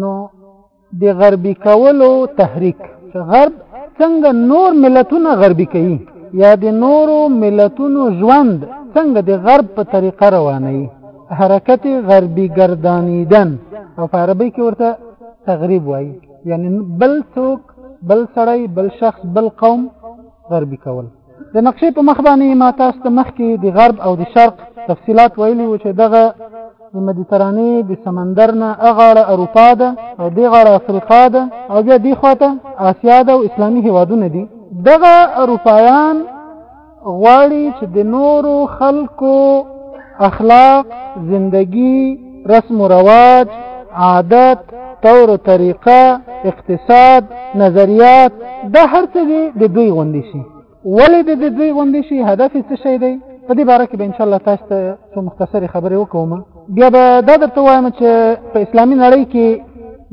نو د غربي کولو تحریک چې غرب څنګه نور ملتونه غربي کوي یا د نورو ملتونو ژوند څنګه د غرب په طریقه روانوي حرکت غربي ګردانیدن او په عربي کې ورته تغریب وایي یعنی بل څوک بل سړی بل شخص بل قوم غربي کول د نقشې په مخ باندې ما تاسو ته مخکې د غرب او د شرق تفصيلات ویلي و چې دغه د مدیترانې د سمندر نه اغاړه اروپا ده او د غاړه افریقا ده او بیا دی خواته آسیا ده او اسلامي هیوادونه دي دغه اروپایان غواړي چې د نورو خلکو اخلاق زندگی رسم و رواج عادت طور و طریقه اقتصاد نظریات دا هر څه دي د دوی غوندې شي ولې د دوی غوندې شي هدف یې څه شی دی په دې باره کې به انشاءالله تاسو ته څو مختصرې خبرې وکوم بیا به دا درته وایم چې په اسلامي نړۍ کې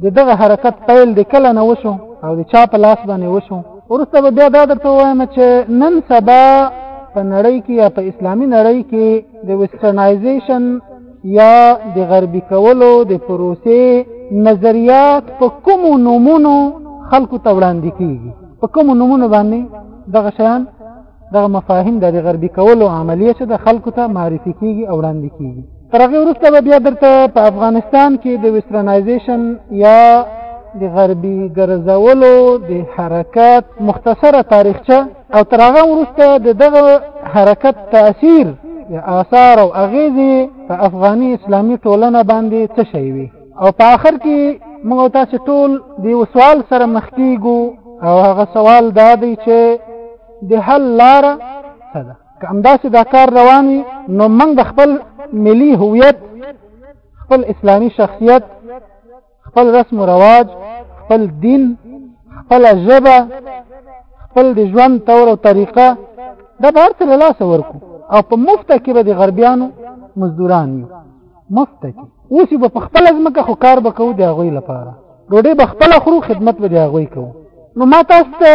د دغه حرکت پیل د کله نه وشو او د چا په لاس باندې وشو وروسته به بیا دا درته وایم چې نن سبا په نړۍ کې یا په اسلامي نړۍ کې د ویسټرنایزیشن یا د غربي کولو د پروسې نظریات په کوم نمونو خلکو ته وړاندې کیږي په کوم نمونه باندې دغه شیان دغه مفاهیم د غربي کولو عملیه چې د خلکو ته معرفي کیږي او وړاندې کیږي تر هغه وروسته به بیا درته په افغانستان کې د ویسټرنایزیشن یا د غربي ګرځولو د حرکت مختصره تاریخچه او تر هغه وروسته د دغه حرکت تاثیر یا آثار او اغیزې په افغاني اسلامي ټولنه باندې څه شی وي او په آخر کې موږ تاسو ټول د یو سوال سره مخ کیږو او هغه سوال دا دی چې د حل لاره څه ده که همداسې دا کار روان وي نو موږ د خپل ملي هویت خپل اسلامي شخصیت خپل رسم و رواج خپل دین خپل ژبه خپل د ژوند تور او طریقه دا به هرڅه له لاسه ورکو او په مفته کې به د غربیانو مزدوران یو مفته کې اوس به په خپل ځمکه خو کار به کوو د هغوی لپاره ډوډۍ به خپل خورو خدمت به د هغوی کوو نو ما تاسو ته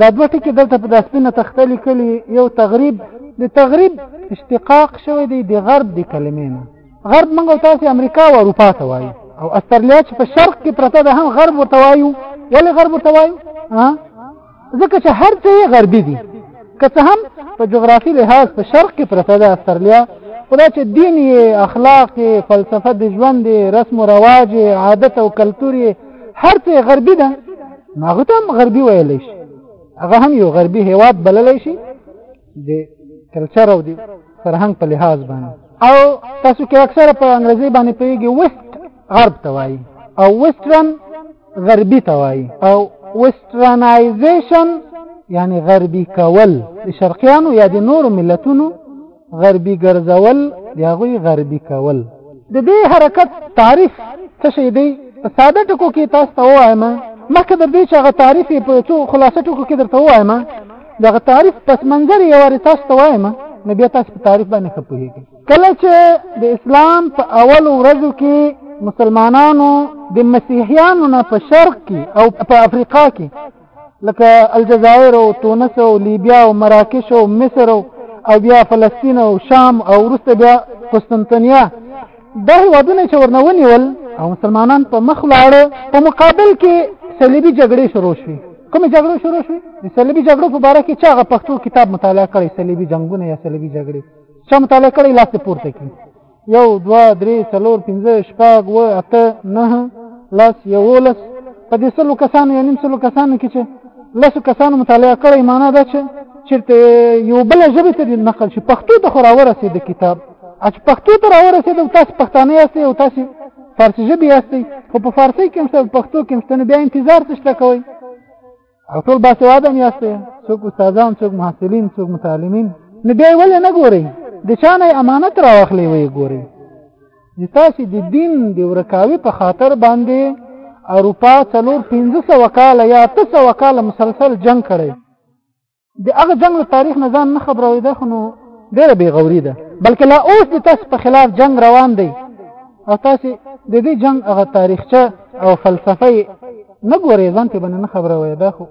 دا دوه ټکي دلته په داسپینه تخته لیکلي یو تغریب د تغریب اشتقاق شوی دی د غرب د کلمې نه غرب موږ او تاسو امریکا او اروپا ته وایو او استرالیا چې په شرق کې پرته ده هم غرب ورته وایو ولې غرب ورته وایو ځکه چې هر څه یې غربي دي که څه هم په جغرافي لحاظ په شرق کې پرته ده استرالیا خو دا چې دین یې اخلاق یې فلسفه د ژوند یې رسم و رواج یې عادت او کلتور یې هر څه غربي ده نو هغه ته هم غربي ویلی شي هغه هم یو غربي هیواد بللی شي د کلچر او د فرهنګ په لحاظ باندې او تاسو کې اکثره په انګریزي باندې پیږي وست غرب ته وایي او وسترن غربي ته وایي او وسترنایزیشن یعنی غربي کول د شرقیانو یا د نورو ملتونو غربي ګرځول د هغوی غربي کول د دې حرکت تعریف څه شی دی په ساده ټکو کې تاسو ته وایم مخکې د دې چې هغه تعریف په څو خلاصه ټکو کې درته وایم دغه تعریف پس منظر یو واري تاسو ته وایم نو بیا تاسو په تعریف باندې خپوهیږئ کله چې د اسلام په اول ورځو کې مسلمانانو د مسیحیانو نه په شرق کې او په افریقا کې لکه الجزایر او تونس او لیبیا او مراکش او مصر او بیا فلسطین او شام او وروسته بیا قسطنطنیه دا هیوادونه چې ورنه ونیول او مسلمانان په مخ لاړ په مقابل کې صلیبي جګړې شروع شوې کومې جګړې شروع شوې د صلیبي جګړو په باره کې چې هغه پښتو کتاب مطالعه کړی صلیبي جنگونه یا صلیبي جګړې چا مطالعه کړی لاس ته پورته کړي یو دوه درې څلور پنځه شپږ و اته نه لس یولس په دې سلو کسانو یا نیم سلو کسانو کې چې لسو کسانو مطالعه کړی معنا دا چې چېرته یو بله ژبې ته نقل شي پښتو ته خو راورسېد کتاب چې پښتو ته راورسېدل تاسو پښتانه یاست او تاسو فارسي ژبه یاست خو په فارسي کې هم څه پښتو کې هم څه بیا انتظار څه کوي او ټول باسواده هم یاست څوک استادان څوک محصلین څوک متعلمین نو بیا ولې نه ګورئ د چا نه امانت راواخلې وي ګورئ د تاسو د دین د ورکاوي په خاطر باندې اروپا څلور 1500 کال یا 300 کال مسلسل جنگ کړي د هغه جنگ له تاریخ نه ځان نه خبروي ده خو نو ډېره بې غوري ده بلکې لا اوس د تاسو په خلاف جنگ روان دی او تاسو د دې جنگ هغه تاریخچه او فلسفه نه ګورئ ځان ته باندې نه خبروي ده خو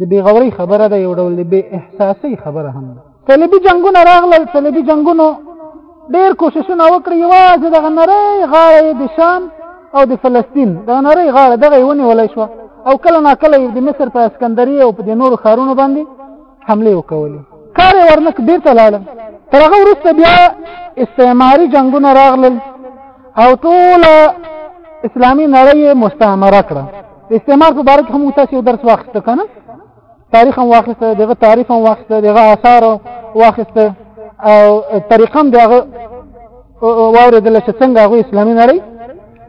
د بې غوري خبره ده یو ډول د بې احساسي خبره هم ده صلیبي جنگونه راغلل صلیبي جنگونو ډیر کوششونه وکړي یوازې دغه نری غاړه د شام او د فلسطین دغه نری غاړه دغه یې ونیولی شوه او کله نا کله یې د مصر په اسکندریه او په د نورو ښارونو باندې حملې وکولې کار یې ورنک بېرته لاړل تر هغه وروسته بیا استعماري جنګونه راغلل او ټوله اسلامي نړۍ یې مستعمره کړه د استعمار په باره کې هم تاسو درس واخیسته که نه تاریخ هم واخیسته دغه تعریف هم واخیسته دغه آثار واخیسته او طریقه هم دغه واوریدل چې څنګه هغه اسلامي نړۍ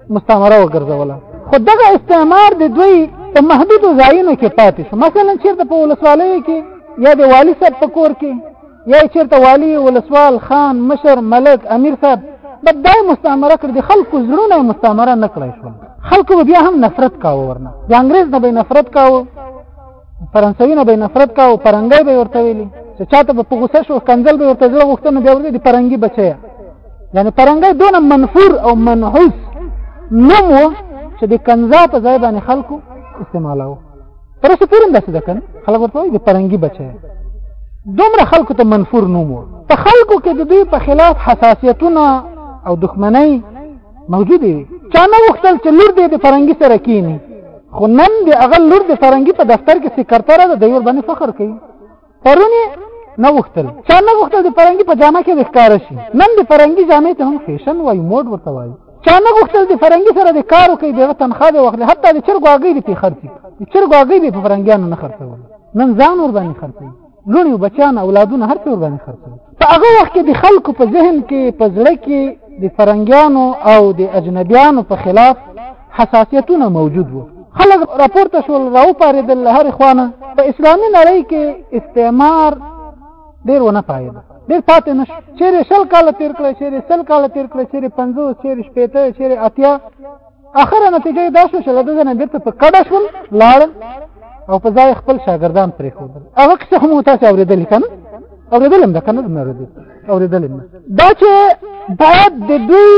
مستعمره وګرځوله خو دغه استعمار د دوی په محدودو ځایونو کې پاتې شو مثلا چیرته په ولسوالیو کې یا د والي صاحب په کور کې یا چیرته والی ولسوال خان مشر ملک امیر صاحب بدای مستعمره کړ دي خلکو زړونه مستعمره نه کړای شو خلکو بیا هم نفرت کاوه ورنه د انګريز نه به نفرت کاوه فرانسوي نه به نفرت کاوه پرنګي به ورته ویلي چې چاته به په غوسه شو کنځل به ورته زړه غوښتنه بیا ورته دي پرنګي بچي یعنی پرنګي دون منفور او منحوس نوم چې د کنزا په ځای باندې خلکو استعمالوه پر اوسه پورې هم داسې ده که نه خلک ورته وایي د پرنګي بچی دومره خلکو ته منفور نوم و په خلکو کې د دوی په خلاف حساسیتونه او دښمنۍ موجودې وي چا نه غوښتل چې لور دې د فرنګي سره کینی خو نن د هغه لور د فرنګي په دفتر کې سکرتره ده د یو باندې فخر کوي پرون نه غوښتل چا نه غوښتل د فرنګي په جامه کې ښکار شي نن د فرنګي جامې ته هم فیشن وایي موډ ورته وایي چا نه غوښتل د فرنګي سره د کار وکړي دغه تنخوا به واخلي حتی د چرګو هګۍ دې پې خرڅي د چرګو هګۍ به په فرنګیانو نه خرڅول نن ځان ور باندې خرڅوي لوڼي بچیان اولادونه هر څه ور باندې خرڅوي په هغه وخت کې د خلکو په ذهن کې په زړه کې د فرنګیانو او د اجنبیانو په خلاف حساسیتونه موجود وو خلک راپورته شول راوپارېدل له هرې خوانه په اسلامي نړۍ کې استعمار ډېر ونه پایده ډېر پاتې نه چیرې شل کاله تېر کړی چیرې سل کاله تېر کړی چیرې پنځوس چیرې شپېته چیرې اتیا اخره نتیجه دا شو چې لږه نه بیرته په کډه شول لاړ او په ځای خپل شاګردان پرې خو هغه څه هم تاسو اوریدل کنه اوریدل هم ده کنه نه اوریدل اوریدل هم دا چې باید د دوی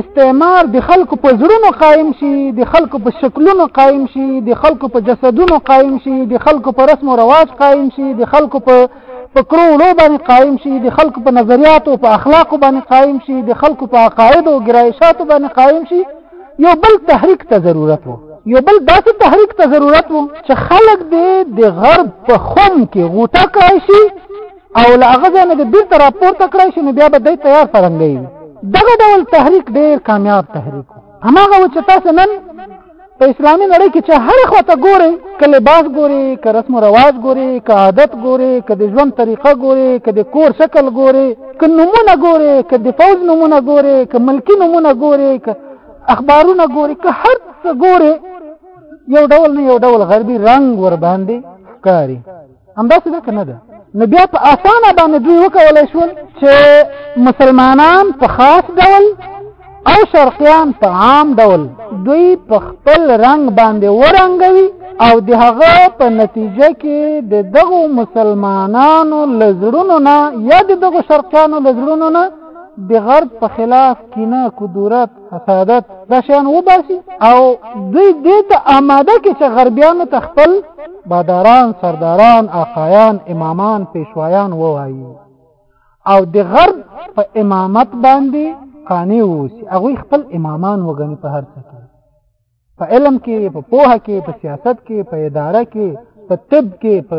استعمار د خلکو په زړونو قائم شي د خلکو په شکلونو قائم شي د خلکو په جسدونو قائم شي د خلکو په رسم او رواج قائم شي د خلکو په په کړو ولو باندې قائم شي د خلکو په نظریاتو په اخلاقو باندې قائم شي د خلکو په عقاید او ګرایشاتو باندې قائم شي یو بل تحریک ته ضرورت وو یو بل داسې تحریک ته ضرورت وو چې خلک دې د غرب په خوم کې غوټه کړای شي او له هغه ځای نه د بیرته راپورته کړای شي نو بیا به دی تیار فرنګی دغه ډول تحریک ډیر کامیاب تحریک هماغه چې تاسو نن په اسلامي نړۍ کې چې هر خوا ته ګوري که لباس ګوري که رسم و رواج ګوري که عادت ګوري که د ژوند طریقه ګوري که د کور شکل ګوري که نمونه ګوري که د فوج نمونه ګوري که ملکی نمونه ګوري که اخبارونه ګوري که هر څه ګوري یو ډول نه یو ډول غربي رنګ ور باندې ښکاري همداسې ده که نه ده نو بیا په اسانه باندې دوی وکولی شول چې مسلمانان په خاص ډول او شرقیان په عام ډول دوی په خپل رنګ باندې ورنګوي او د هغه په نتیجه کې د دغو مسلمانانو له زړونو نه یا د دغو شرقیانو له زړونو نه د غرب په خلاف کینه کدورت فسادات دا شیان وباسي او دوی دې ته آماده کې چې غربیانو ته خپل باداران سرداران آقایان امامان پیشوایان ووایي او د غرب په امامت باندې قانع اوسي هغوی خپل امامان وګڼي په هر څه کې په علم کې په پوهه کې په سیاست کې په اداره کې په طب کې په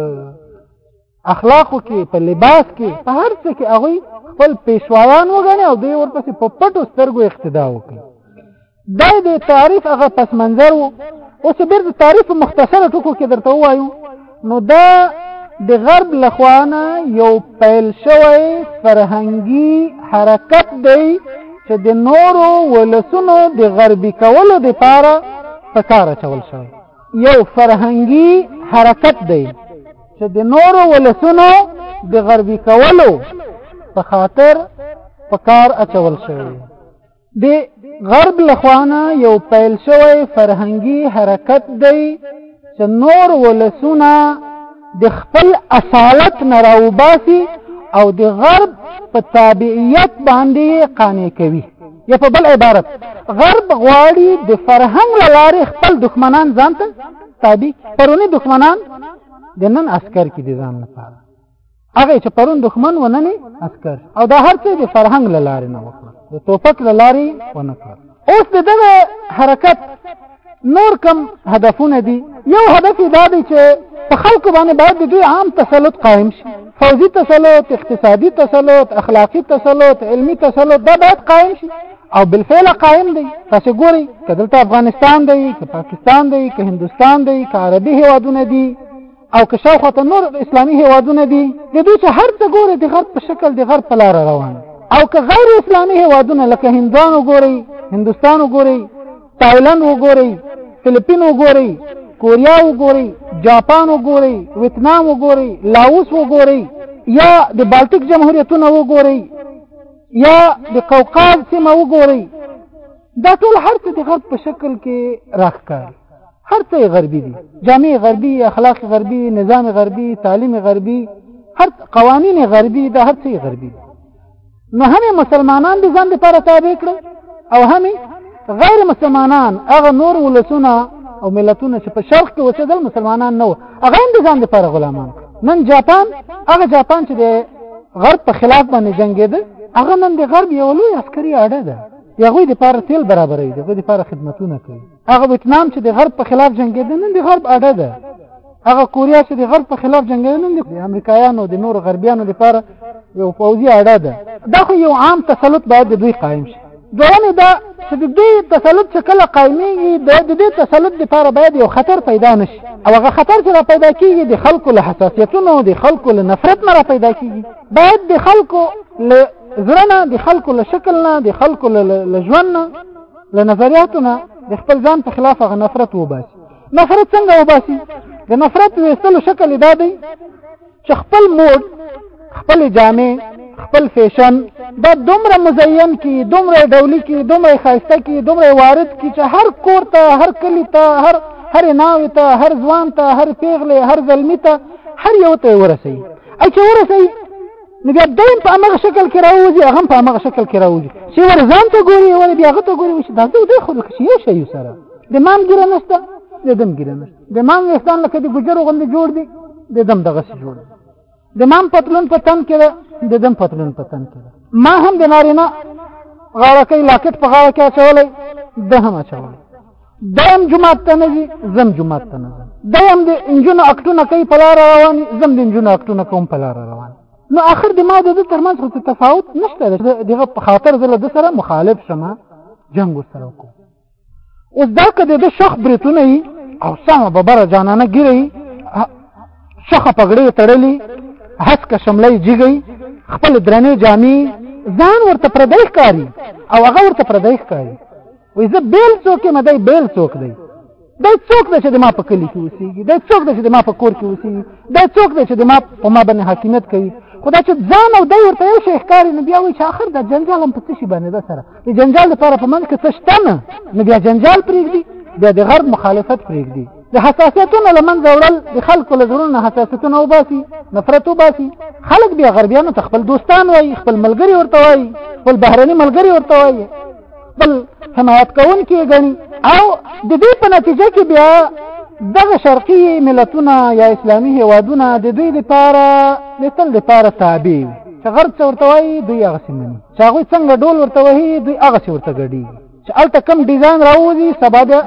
اخلاقو کې په لباس کې په هر څه کې هغه خپل پیشوایان وګڼي او دوی ورپسې په پټو سترګو اقتدا وکړي دا د تعریف هغه پس منظر وو اوس بیرته تعریف په مختصره ټکو کې درته وایو نو دا د غرب لخوانه یو پیل شوی فرهنګي حرکت دی چې د نورو ولسونو د غربي کولو لپاره په کار اچول شوی یو فرهنګي حرکت دی چې د نورو ولسونو د غربي کولو په خاطر په کار اچول شوی د غرب لخوانه یو پیل شوی فرهنګي حرکت دی چې نور ولسونه د خپل اصالت نه راوباسي او د غرب په تابعیت باندې قانع کوي یا په بل عبارت غرب غواړي د فرهنګ له لارې خپل دښمنان ځان ته تابع پرونی دښمنان د نن عسکر کې دي ځان لپاره هغه چې پرون دښمن ونني عسكر او دا هر څه د فرهنګ لاره نه وکړ د توپک لاره ونه کړ اوس دغه حرکت نور کم هدفونه دي یو هدف دا دی چې په خلکو باندې باید د دوی عام تسلط قائم شي فوزي تسلط اقتصادي تسلط اخلاقي تسلط علمي تسلط دا باید قائم شي او بالفعل قائم دی تاسو ګوري کدلته افغانستان دی که پاکستان دی که هندستان دی که عربي هوادونه دي او که شاوخوا ته نور اسلامي هیوادونه دي د دوی چې هر څه ګوري د غرب په شکل د غرب په لاره روان او که غیر اسلامي هیوادونه لکه هندوان وګوري هندوستان وګوري تایلند وګوري فلیپین وګوري کوریا وګوري جاپان وګوري ویتنام وګوري لاوس وګوري یا د بالټیک جمهوریتونه وګوري یا د قوقاز سیمه وګوري دا ټول هر څه د غرب په شکل کې راښکاري هر څه غربي دي جامع غربي اخلاق غربي نظام غربي تعلیم غربي هر قوانین غربي دا هر څه غربي دي نو هم مسلمانان دي ځان لپاره تابع کړي او هم غیر مسلمانان هغه نور ولسونه او ملتونه چې په شرق کې اوسېدل مسلمانان نه و هغه هم دي ځان لپاره غلامان نن جاپان هغه جاپان چې د غرب په خلاف باندې جنگېده هغه نن د غرب یو لوی عسکري اړه ده یغوی د پاره تیل برابرې ده د پاره خدمتونه کوي هغه ویتنام چې د غرب په خلاف جنگیده نن د غرب اډه ده هغه کوریا چې د غرب په خلاف جنگیده نن د امریکایانو د نور غربیانو لپاره یو پوځي اډه ده دا خو یو عام تسلط باید د دوی قائم شي دویم دا چې د دې تسلط چې کله قائمېږي د دې تسلط لپاره باید یو خطر پیدا نشي او هغه خطر چې را پیدا کیږي د خلکو له حساسیتونو د خلکو له نفرت نه را پیدا کیږي باید د خلکو له زړه نه د خلکو له شکل نه د خلکو له ژوند نه له نظریاتو نه د خپل ځان په خلاف هغه نفرت وباسي نفرت څنګه وباسي د نفرت ویستلو شکل دا دی چې خپل موډ خپل جامع خپل فیشن دا دومره مزین کی دومره ډولی کی دومره خایسته کی دومره وارد کی چې هر کور ته هر کلی ته هر هر ناوی ته هر ځوان ته هر پیغله هر زلمی ته هر یو ته ورسي اچ ورسي نو بیا دیم په هغه شکل کې راوځي هغه په هغه شکل کې راوځي چې ور ځان ته ګوري ور بیا غته ګوري چې دا دوی خو لکه یو شی سره د مام ګره نشته د دم ګره نشته د مام وستان لکه د ګجر غوند جوړ دی د دم دغه څه جوړ د مام پتلون په تن کې د دم پتلون په تن کې ما هم د نارینه غاړه کې لاکټ په غاړه کې اچولې د هم اچولې دیم جماعت ته نه ځي زم جماعت ته نه ځم دیم د انجونو اکټونه کوي په لاره رواني زم د انجونو اکټونه کوم په لاره روان نو آخر د ما د ده ترمنځ خو څه تفاوت نشته دغه په خاطر زه له ده سره مخالف شم جنګ ورسره وکړو اوس دا که د ده شخ برېتونه یي او سمه ببره جانانه ګیره یي شخه پګړې تړلي هسکه شمله یې جیږي خپل درنې جامې ځان ورته پردی ښکاري او هغه ورته پردی ښکاري وې زه بیل څوک یم دی بیل څوک دی دا څوک دی چې د ما په کلی کې اوسېږي دا څوک دی چې د ما په کور کې اوسېږي دا څوک دی چې د ما په ما باندې حاکمیت کوي خو دا چې ځان او دی ورته یو شی ښکاري نو بیا وایي چې آخر دا جنجال هم په څه شي باندې ده سره د جنجال لپاره په منځ کې څه شته نه نو بیا جنجال پرېږدي بیا د غرب مخالفت پرېږدي د حساسیتونو له منځه وړل د خلکو له زړونو حساسیتونه وباسي نفرت وباسي خلک بیا غربیانو ته خپل دوستان وایي خپل ملګري ورته وایي خپل بهرني ملګري ورته وایي بل حمایت کون کې غني او د دې په نتیجه کې بیا دغه شرقي ملتونه یا اسلامي هوادونه د دوی لپاره د تل لپاره تابع چې غرب څه ورته وایي دوی هغه سیمني چې هغه څنګه ډول ورته وایي دوی هغه څه ورته ګډي چې الته کم ډیزاین راوځي سبا بیا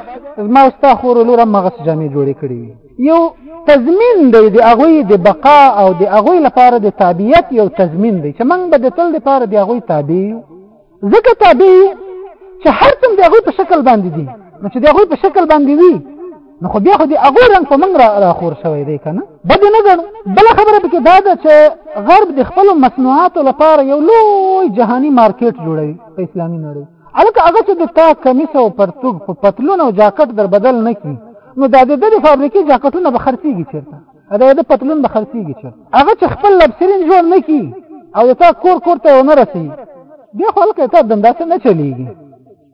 زما او ستا خور لور هم هغه جامې جوړې کړې وي یو تضمین دی د هغوی د بقا او د هغوی لپاره د تابعیت یو تضمین دی چې موږ به د تل لپاره د هغوی تابع یو ځکه تابع چې هر څوم د هغوی په شکل باندې دي نو چې د هغوی په شکل باندې وي نو خو بیا خو د هغوی رنګ په موږ راخور شوی دی که نه بد نه ګڼو بله خبره پکې دا ده چې غرب د خپلو مصنوعاتو لپاره یو لوی جهاني مارکیټ جوړوي په اسلامي نړۍ هلکه هغه چې د تا کمیس او پرتوګ په پتلون او جاکټ در بدل نه کړي نو دا د دې فابریکې جاکټونه به خرڅېږي چېرته دا د پتلون به خرڅېږي چې هغه چې خپل لبسرین جوړ نه کی او تا کور کور ته ونه رسي بیا خو هلکه تا دنداسه نه چلیږي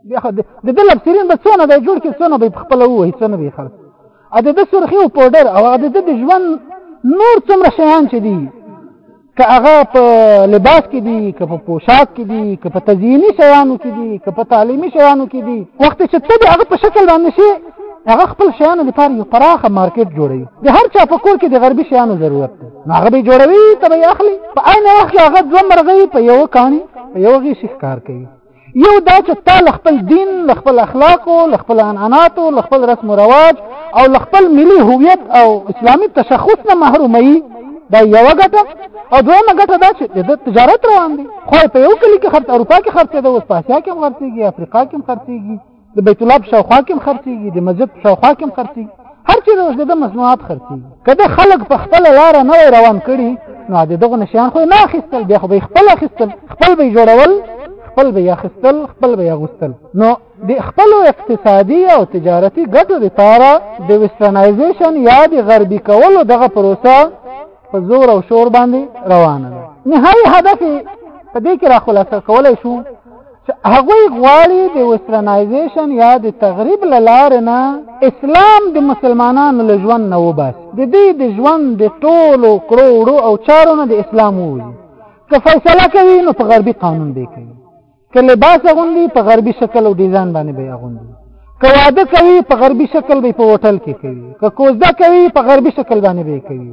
بیا خو د ده لبسرین به څونه دی جوړ کړي څونه به یې خپله ووهي څونه به یې خرڅ د ده سرخي او پوډر او د ده د ژوند نور څومره شیان چې دي که هغه په لباس کې دي که په پوشاک کې دي که په تزییني شیانو کې دي که په تعلیمي شیانو کې دي وخت چې ته د هغه په شکل باندې شي هغه خپل شیانو لپاره یو پراخه مارکیټ جوړوي د هر چا په کور کې د غربي شیانو ضرورت دی نو هغه به جوړوي ته به یې اخلي په عین وخت هغه دوه مرغۍ په یوه کاڼي په یوه غېږ ښکار کوي یو دا چې تا له خپل دین له خپل اخلاقو له خپل عنعناتو له خپل رسم و رواج او له خپل ملي هویت او اسلامي تشخص نه محروموي دا یو ګټه او دویمه ګټه دا چې د تجارت روان دي خو په یو کلی کې خرڅ اروپا کې خرڅېده اوس په اسیا کې هم خرڅېږي افریقا کې هم خرڅېږي د بیت الله په شاوخوا کې هم خرڅېږي د مسجد په شاوخوا کې هم خرڅېږي هر چېرې اوس د ده مصنوعات خرڅېږي که د خلک په خپله لاره نه وای روان کړي نو د دغو نشیان خو نه اخیستل بیا خو به یې خپل اخیستل خپل به یې جوړول خپل به یې اخیستل خپل به یې اغوستل نو د خپلو اقتصادي او تجارتي ګټو لپاره د ویسټرنایزیشن یا د غربي کولو دغه پروسه په زور او شور باندې روانه ده نهایي هدف په دې کې را خلاصه کولای شو هغوی غواړي د وسترنایزیشن یا د تغریب له لارې نه اسلام د مسلمانانو له ژوند نه وباسي د دې د ژوند د ټولو کړو وړو او چارو نه د اسلام ووځي که فیصله کوي نو په غربي قانون دی کوي که لباس اغوندي په غربي شکل او ډیزاین باندې به اغوندي که واده کوي په غربي شکل به په هوټل کې کوي که کوزده کوي په غربي شکل باندې به کوي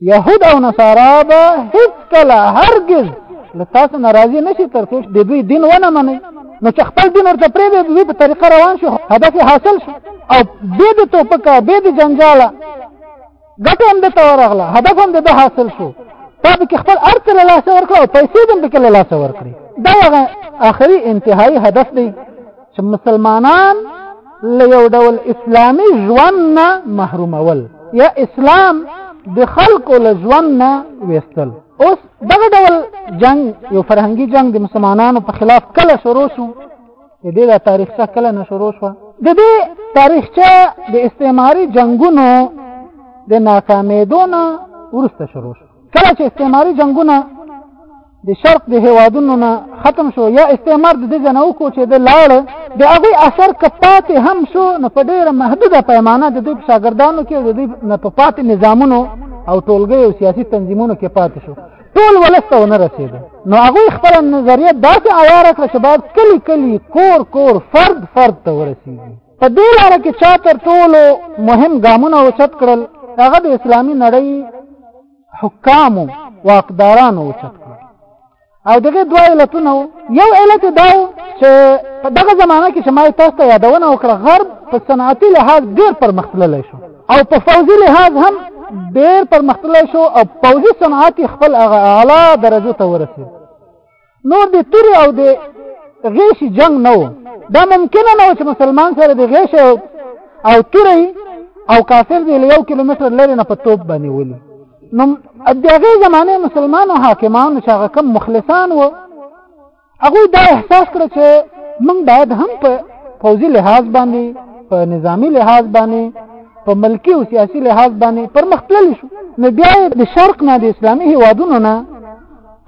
يهود او نصارا به هیڅ کله هرگز له تاسو ناراضي نشي تر څو د دوی دین ونه مني نو چې خپل دین ورته پرې دی دوی په طریقه روان شو هدف حاصل شو او به د توپکه به د جنجاله ګټه هم د تورغله هدف هم د حاصل شو تا به خپل ارت له لاسه ورکړه او پیسې هم به له لاسه ورکړي دا هغه اخري انتهایی هدف دی چې مسلمانان له یو ډول اسلامي ژوند نه محرومول یا اسلام د خلکو له ژوند نه ویستل اوس دغه ډول جنگ یو فرهنګي جنگ د مسلمانانو په خلاف کله شروع شو د دې د تاریخچه کله نه شروع شو د دې تاریخچه د استعماري جنگونو د ناکامېدو نه ورسته شروع شو کله چې استعماري جنگونه د شرق د هوادونو نه ختم شو یا استعمار د دې نه وکړو چې د لاړ د هغه اثر کپات هم شو نو په ډیره محدوده پیمانه د دوی شاګردانو کې د دوی نه په پات نظامونو او ټولګي او سیاسي تنظیمونو کې پات شو ټول ولسته ونه رسید نو هغه خپل نظریه داسې اواره کړ چې باید کلی کلی کور کور فرد فرد ته ورسیږي په دې لار کې چا تر ټولو مهم ګامونه اوچت کړل هغه د اسلامي نړۍ حکام واقداران او چت او دغه دوه علتونه یو علت دا چې په دغه زمانہ کې چې ما تاسو ته یادونه وکړه غرب په صنعتي لحاظ ډیر پرمختللی شو او په فوزي لحاظ هم ډیر پرمختللی شو او فوزي صنعت خپل هغه اعلی درجه ته ورسید نور د توري او د غیش جنگ نه و دا ممکنه نه و چې مسلمان سره د غیش او توري او کافر دی له یو کیلومتر لرې نه په توپ باندې ولي نو د هغې زمانې مسلمانو حاکمانو چې هغه کم مخلصان و هغوی دا احساس کړه چې موږ باید هم په پوځي لحاظ باندې په نظامی لحاظ باندې په ملکی او سیاسي لحاظ باندې پرمختللی شو نو بیا د شرق نه د اسلامي هیوادونو نه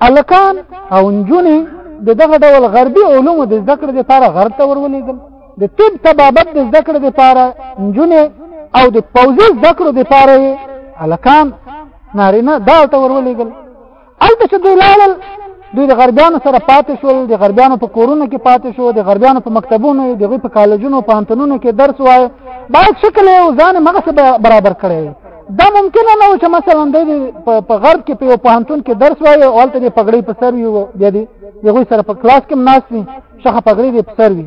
الکان او نجونې د دغه ډول غربي علومو د زده کړې لپاره غرب ته ورولېږل د طب طبابت د زده کړې لپاره نجونې او د پوځي زده کړو لپاره یې الکان نارینه دال ته ورولېږل هلته چې دوی لاړل دوی د غربیانو سره پاتې شول د غربیانو په کورونو کې پاتې شو د غربیانو په مکتبونو د غوی په کالجونو په انتونونو کې درس وایي باید شکل یې ځان مغه برابر کړی دا ممکن نه و چې مثلا د په غرب کې په یو پوهنتون کې درس وایي او هلته د پګړۍ په سر وي او بیا دی هغوی سره په کلاس کې ناست وي شخه پګړۍ دی په سر وي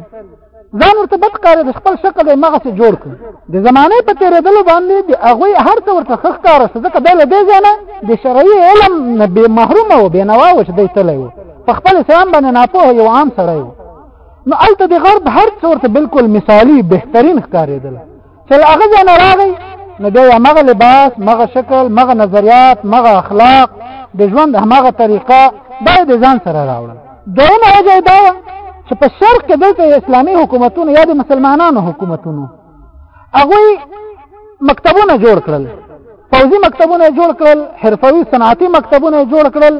ځان ورته بد ښکاري د خپل شکل یې مغسې جوړ کړي د زمانې په تېرېدلو باندې د هغوی هر څه ورته ښه ښکاره شو ځکه دی له دې ځای نه د شرعي علم نه بې محرومه و بې نوا و چې دی تللی و په خپل اسلام باندې ناپوه یو عام سړی و نو هلته د غرب هر څه ورته بلکل مثالي بهترین ښکارېدله چې له هغه ځای نه راغی نو بیا یې همغه لباس مغه شکل مغه نظریات مغه اخلاق د ژوند همغه طریقه دا د ځان سره راوړل دویمه وجه دا وه چې په شرق کې دلته اسلامي حکومتونو یا د مسلمانانو حکومتونو هغوی مکتبونه جوړ کړل پوځي مکتبونه جوړ کړل حرفوي صنعتي مکتبونه جوړ کړل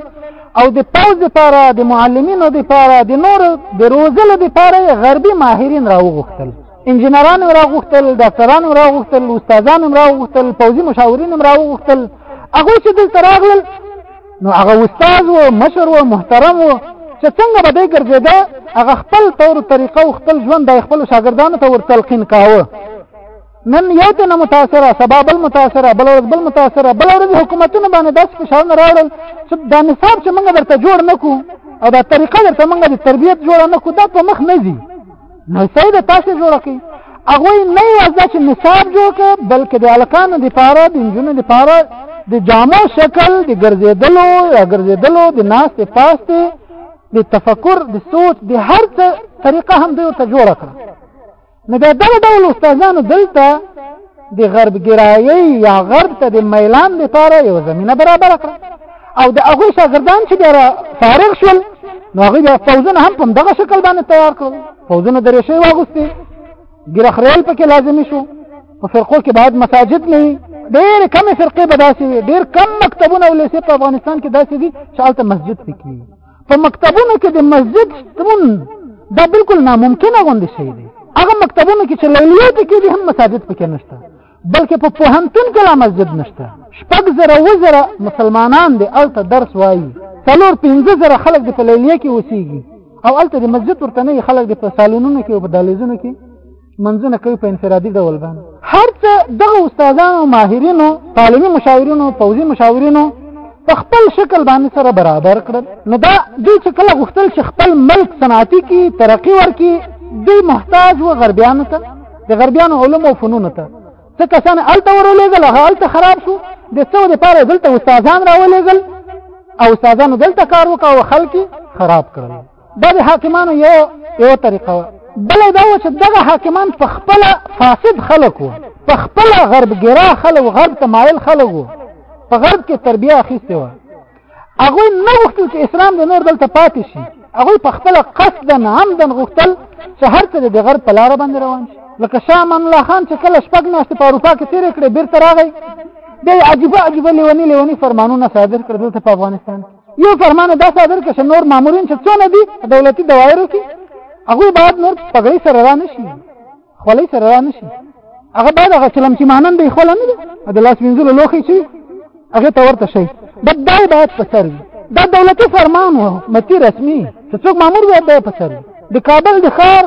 او د پوز لپاره د معلمینو لپاره د نور د روزلو لپاره غربي ماهرین راوغوښتل انجینران هم راغوښتل ډاکټران هم راغوښتل استادان هم راغوښتل پوځي مشاورین هم راغوښتل هغه چې دلته راغلل نو هغه استاد و مشر و محترم و چې څنګه به دی ګرځېده هغه خپل طور طریقه او خپل ژوند د خپل شاګردانو ته ورتلقین کاوه نن یو ته متاثره سبا بل متاثره بل ورځ بل متاثره بل ورځ حکومتونه باندې داسې فشارونه راوړل چې دا نصاب چې موږ درته جوړ نکو او دا طریقه درته موږ د تربیت جوړ نکو دا په مخ نه ځي نو څه د تاسو جوړ کړي هغه نه یوازې چې نصاب جوړ کړي بلکې د الکانو لپاره د انجونو لپاره د جامو شکل د ګرځېدلو یا ګرځېدلو د ناستې پاستې د تفکر د سوچ د هر څه طریقه هم دوی ورته جوړه کړه نو بیا دغه ډول استادانو دلته د غرب ګرایي یا غرب ته د میلان لپاره یو زمينه برابر کړه او د هغه شاګردان چې بیا فارغ شول نو هغه بیا فوزونه هم په دغه شکل باندې تیار کړل فوزونه درې شي واغوستي ګرخریل پکې لازمي شو په فرقو کې بعد مساجد نه ډېر کم فرقې بداسي ډېر کم مکتبونه ولې په افغانستان کې داسې دي چې حالت مسجد پکې په مکتبونو کې د مسجد شتون دا بالکل ناممکنه غوندې شي دی هغه مکتبونو کې چې لیلیه پکې دي هم مساجد پکې نشته بلکې په پوهنتون کې لا مسجد نشته شپږ زره اووه زره مسلمانان دي هلته درس وایي څلور پنځه زره خلک دې په لیلیه کې اوسېږي او هلته د مسجد ورته نه خلک دې په سالونونو کې او په دهلیزونو کې منځونه کوي په انفرادي ډول باندې هر څه دغه استادانو ماهرینو تعلیمي مشاورینو پوځي مشاورینو په خپل شکل باندې سره برابر کړل نو دا دوی چې کله غوښتل چې خپل ملک صنعتي کی ترقی ورکي دوی محتاج و غربیانو ته د غربیانو علوم او فنون ته څه کسان الته ورولېږل هغه الته خراب شو د څو د پاره دلته استادان راولېږل او استادانو دلته کار وکاو خلک خراب کړل دا د حاکمانو یو یو طریقه و بل دا و چې دغه حاکمان په خپل فاسد خلک وو په خپل غربګرا خلک غرب ته مایل خلک وو په غرب کې تربیه اخیسته و هغه نه غوښتل چې اسلام د نور دلته پاتې شي هغه په خپل قصدا عمدا غوښتل چې هر څه د غرب په لار باندې روان شي لکه شاه امان الله خان چې کله شپږ میاشتې په اروپا کې تیر کړې بیرته راغی د عجیب عجیب لیونی لیونی فرمانونه صادر کړل ته په افغانستان یو فرمان دا صادر کړ چې نور مامورین چې څونه دي دولتي دوایرو کې هغه باید نور پګړې سره را نشي خولې سره را نشي هغه باید هغه چلم چې مانن به خول نه دي د لاس وینځلو لوخي شي هغه ته ورته شي دا دای باید په سر دا دولتي فرمان و متی رسمي چې څوک مامور وي دا په سر د کابل د ښار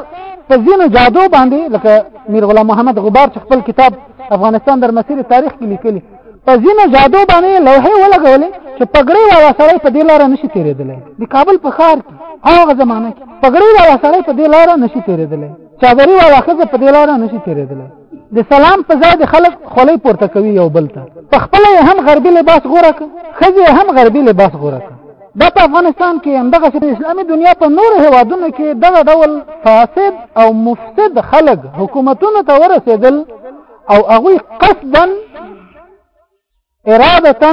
په ځینو جادو باندې لکه میر غلام محمد غبار چې خپل کتاب افغانستان در مسیر تاریخ کې لیکلی په ځینو جادو باندې لوحې ولګولې چې پګړې والا سړی په دې لاره نشي تېرېدلی د کابل په ښار کې هغه زمانه کې پګړې والا سړی په دې لاره نشي تېرېدلی چادري والا ښځه په دې لاره نشي تېرېدلی د سلام په ځای د خلک خولۍ پورته کوي یو بل ته په خپله یې هم غربي لباس غوره کړه ښځې یې هم غربي لباس غوره کړه دا په افغانستان کې همدغه چې اسلامي دنیا په نور هوادونو کې دغه ډول فاسد او مفسد خلک حکومتونو ته ورسېدل او هغه قصدا ارادتا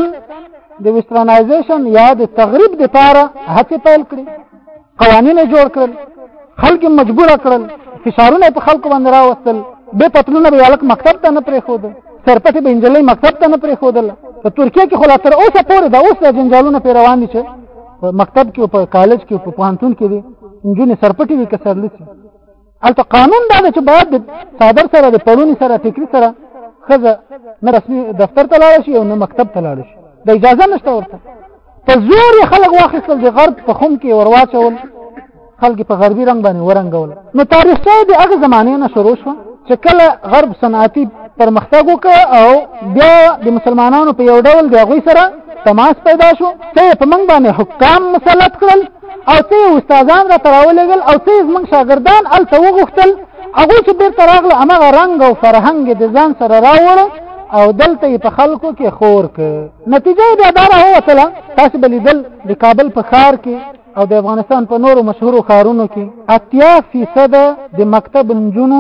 د وسترنایزیشن یا د تغریب د پاره هڅه پیل کړې قوانین جوړ کړل خلک مجبور کړل فشارونه په خلکو باندې راوستل به پتلونه به الک مکتب ته نه پرې خود سرپټي به انجلې مکتب ته نه پرې خودل په ترکیه کې خلا تر اوسه پورې دا اوس د جنجالونو په روان دي چې مکتب کې په کالج کې په پوهنتون کې دي انجونې سرپټي وي کسر لسی البته قانون دا دی چې باید د صادر سره د پړونی سره ټیکری سره خزه نه رسمي دفتر ته لاړ شي او نه مکتب ته لاړ شي د اجازه نشته ورته په زور خلک واخیستل د غرب په خم کې ورواچول خلک په غربي رنگ باندې ورنګول نو تاریخ ته د هغه زمانه نه شروع شو چې کله غرب صنعتي پرمختګ وکړ او بیا د مسلمانانو په یو ډول د هغوی سره تماس پیدا شو ته په منګ باندې حکام مسلط کړل او څه استادان را تراولېږل او څه زمونږ شاګردان هلته وغوښتل هغه چې بیرته راغله هغه رنګ او فرهنګ د ځان سره راوړ او دلته په خلکو کې خور ک نتیجه بیا دا راوتله تاسو به لیدل د کابل په ښار کې او د افغانستان په نورو مشهورو ښارونو کې اتیا فیصد د مکتب نجونو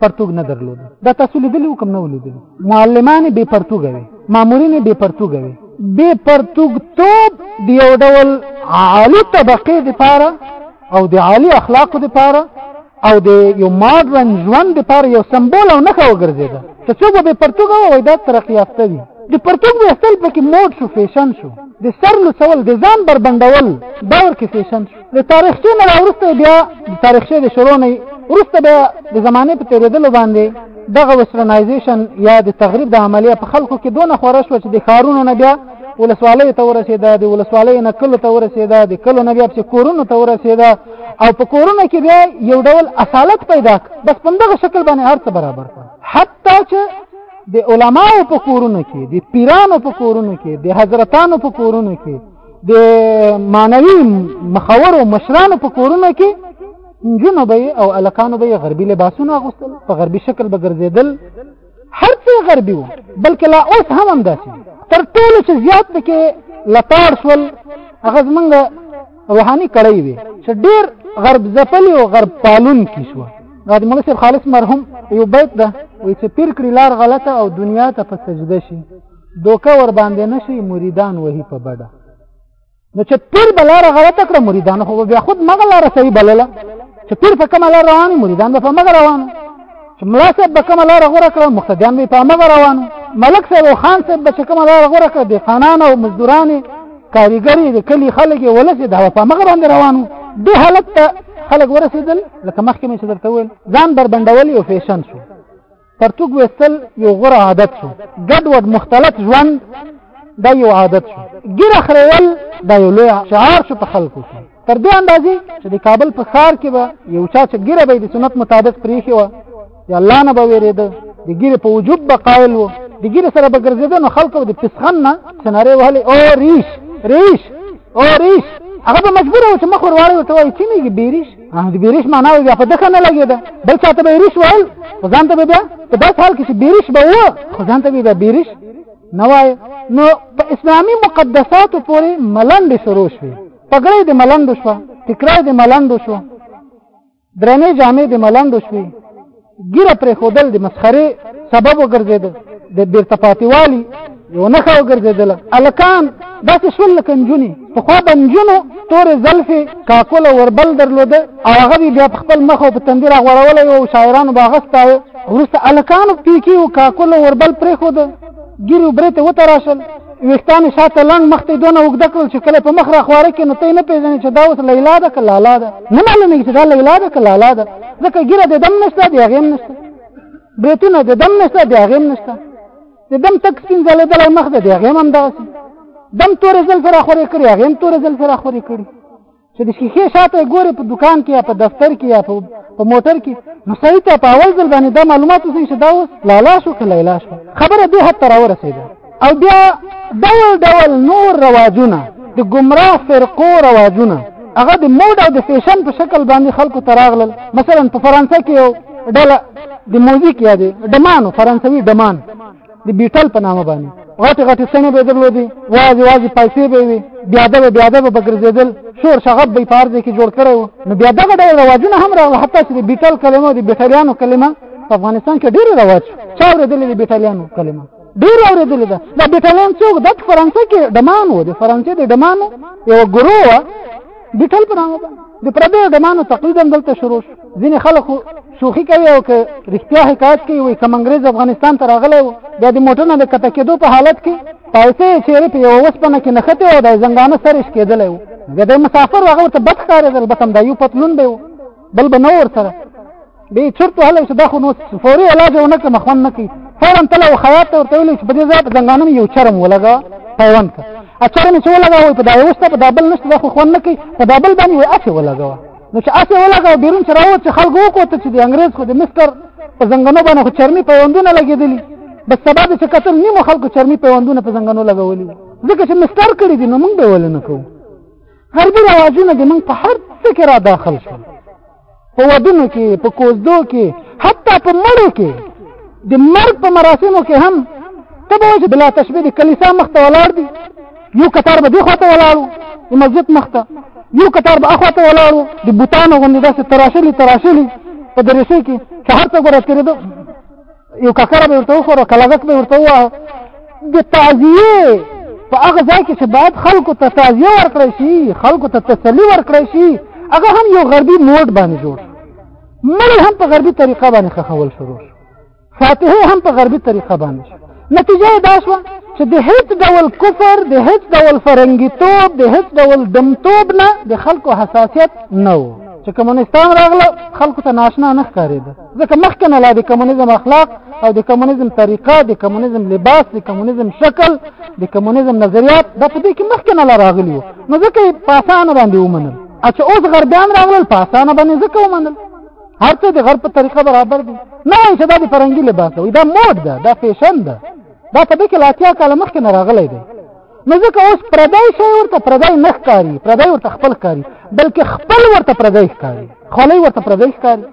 پرتوګ نه درلود دا تاسو لیدلی کوم نه ولیدلی معلمان بې پرتوګه وي مامورین بې پرتوګه وي بې پرتوګتوب د یو ډول عالی طبقې لپاره او د عالی اخلاقو لپاره او د یو ماډرن ژوند لپاره یو سمبول او نښه وګرځیده چې څوک به پرتګ وای دا ترقی یافته دي د پرتګ به اصل پکې موډ شو فیشن شو د سر لوڅول د ځان بربندول دا ورکه فیشن شو د تاریخچې نه وروسته بیا د تاریخچې د شروع نه وروسته بیا د زمانې په تېرېدلو باندې دغه وسټرنایزیشن یا د تغریب د عملیه په خلکو کې دونه خوره شوه چې د ښارونو نه بیا ولسوالیو ته ورسېده د ولسوالیو نه کلو ته ورسېده د کلو نه بیا پسې کورونو ته ورسېده او په کورونو کې بیا یو ډول اصالت پیدا کړ بس په همدغه شکل باندې هر څه برابر کړ حتی چې د علماو په کورونو کې د پیرانو په کورونو کې د حضرتانو په کورونو کې د معنوي مخور او مشرانو په کورونو کې نجونو به او الکانو به غربي لباسونه اغوستل په غربي شکل به ګرځېدل هر څه غربي وو بلکې لا اوس هم هم داسې تر ټولو چې زیات پکې لپار شول هغه زمونږ روحاني کړی وي چې ډېر غرب ځپلي او غرب پالون کې شو دا د مولوي صاحب خالص مرحوم یو بیت ده وایي چې پیر کړي لار غلطه او دنیا ته په سجده شي دوکه ور باندې نشي مریدان وهي په بډه نو چې پیر بلار غلطه کړه مریدان خو بیا خود مغه لار صحیح بلله چې پیر په کومه لار روان مریدان په مغه روان چې ملا صاحب په کومه لار غوړه کړه مقتدیان به په مغه روان ملک صاحب او خان صاحب په کومه لار غوړه کړه د خانان او مزدوران کاریګری د کلی خلک ولسه دا په مغه باندې روانو د حالت ته خلک ورسېدل لکه مخکې مې چې درته وویل ځان بربنډول یو فیشن شو پرتوګ وستل یو غوره عادت شو ګډوډ مختلط ژوند دا یو عادت شو ګیره خریول دا یو لوی شعار شو په خلکو کې تر دې اندازې چې د کابل په ښار کې به یو چا چې ګیره به د سنت مطابق پریښې وه یا الله نه به ویرېده د ګیرې په وجوب به قایل و د ګیرې سره به ګرځېده نو خلکو د پسخن نه سنارې وهلې او ریش ریش او ریش هغه به مجبور و چې مخ ور واړوي ته وایي چینېږي بیریش د بیرش معنا بیا په دغه نه لګیده بل څه ته بیرش وایل خو ځان ته بیا په داس حال کې چې بیرش به و خو ځان ته بیا بیرش نه وای نو په اسلامي مقدساتو پورې ملنډ شروع شوې پګړې د ملنډ شو تکرار د ملنډ شو درنې جامې د ملنډ شوې ګیره پرې خودل د مسخري سبب وګرځید د بیرته پاتیوالي یو نه خو ګرځیدل الکان داسې شول لکه نجونی په خو بنجونو تور زلفي کاکول وربل درلود او هغه بیا په خپل مخ او په تندیر غوړول او شاعرانو باغستا ورسته الکان پیکی او کاکول وربل پرې خود ګیرو برته وتراشل ویښتان شاته لنډ مخ ته دونه وګد کړل چې کله په مخ را خواره کې نو ته نه پیژنې چې دا اوس لیلا ده که لالا ده نه معلومېږي چې دا لیلا ده که لالا ده ځکه ګیره د دم نشته د هغې هم نشته برېتونه د دم نشته د هغې هم نشته د دم تک سپین ځلېدلی مخ ده د هغې هم همدغسې دم تورې زلفې را خورې کړي هغې هم تورې زلفې را خورې کړي چې د شیخې شاته ګوري په دکان کې یا په دفتر کې یا په موټر کې نو سړی ته په اول ځل باندې دا معلومات وسي چې دا اوس لالا شو که لیلا شو خبره دې حد ته راورسېده او بیا ډول ډول نور رواجونه د ګمراه فرقو رواجونه هغه د موډ او د فیشن په شکل باندې خلکو ته راغلل مثلا په فرانسه کې یو ډله د موزیک یا د ډمانو فرانسوي ډمان د بیټل په نامه باندې غټي غټي سنې به درلودي وازي وازي پیسې به وي بیا دغه بیا دغه بګرځېدل شور شغب به پارځي کې جوړ کړو نو بیا دغه ډول رواجونه هم راغله حتی چې د بیټل کلمه د بیټلیانو کلمه په افغانستان کې ډېر رواج چا ورېدلې د بیټلیانو کلمه ډېر اورېدلې ده دا بیټلیان څوک د فرانسې کې ډمان و د فرانسې د ډمانو یو ګرو و بیټل په نامه د پردیو ډمانو تقریبا دلته شروع ځینې خلک شوخي کوي او که رښتیا حکایت کوي وایي کوم انګرېز افغانستان ته راغلی و بیا د موټر نه د کته کېدو په حالت کې پیسې یې چیرې په یوه وسپنه کې نښتې او د زنګانه سر یې شکېدلی و بیا د مسافر هغه ورته بد ښکارېدل بس همدا یو پتلون دی و بل به نه ورسره بیا یې چرت وهلی چې دا خو نو فوري علاج یې ونه کړم خوند نه کوي فورا تله و خیاط ته ورته ویلي چې په دې ځای په زنګانه مې یو چرم ولګه پیوند کړه چرم یې چې ولګاوه په دا یو شته په دا بل نشته دا خو خوند نه کوي په دا بل باندې یې اچې ولګوه نو چې اسې ولګاو بیرون چې راووت چې خلکو وکوته چې د انګرېز خو د مستر په زنګنو باندې خو چرمي پیوندونه لګېدلي بس سبا د چې کتل نیمو خلکو چرمي پیوندونه په زنګنو لګولي ځکه چې مستر کړي دي نو موږ به ولې نه کوو غربي رواجونه د موږ په هر څه کې را داخل شول په ودونو کې په کوزدو کې حتی په مړو کې د مرګ په مراسمو کې هم ته به وایې چې بلا تشبیه د کلیسا مخته ولاړ دي یو کتار به دی خواته ولاړو د مسجد مخته یو کتار به اخواته ولاړو د بوتانو غوندې داسې تراشلي تراشلي په درېشۍ کې چې هر څه ګوره تېرېده یو ککره به ورته وخوره کلګک به ورته ووهه د تعزیې په هغه ځای کې چې باید خلکو ته تعزیه ورکړی شي خلکو ته تسلي ورکړی شي هغه هم یو غربي موډ باندې جوړ مړی هم په غربي طریقه باندې خښول شروع شو فاتحه هم په غربي طریقه باندې شو نتیجه دا شو چې د هیڅ ډول کفر د هیڅ ډول فرنګي توب د هیڅ ډول دم توب نه د خلکو حساسیت نه و چې کمونستان راغله خلکو ته ناشنا نه ښکارېده ځکه مخکې نه لا د کمونیزم اخلاق او د کمونیزم طریقه د کمونیزم لباس د کمونیزم شکل د کمونیزم نظریات دا په دې کې مخکې نه لا راغلي وو نو ځکه یې په اسانه باندې ومنل چې اوس غربیان راغلل په اسانه باندې ځکه ومنل هر څه د غرب په طریقه برابر دي نه وایي چې دا د فرنګي لباس دی دا موډ ده دا فیشن ده دا په دې کې لاتیا کاله مخکې نه راغلی دی نو ځکه اوس پردی شی ورته پردی نه ښکاري پردی ورته خپل ښکاري بلکې خپل ورته پردی ښکاري خولۍ ورته پردی ښکاري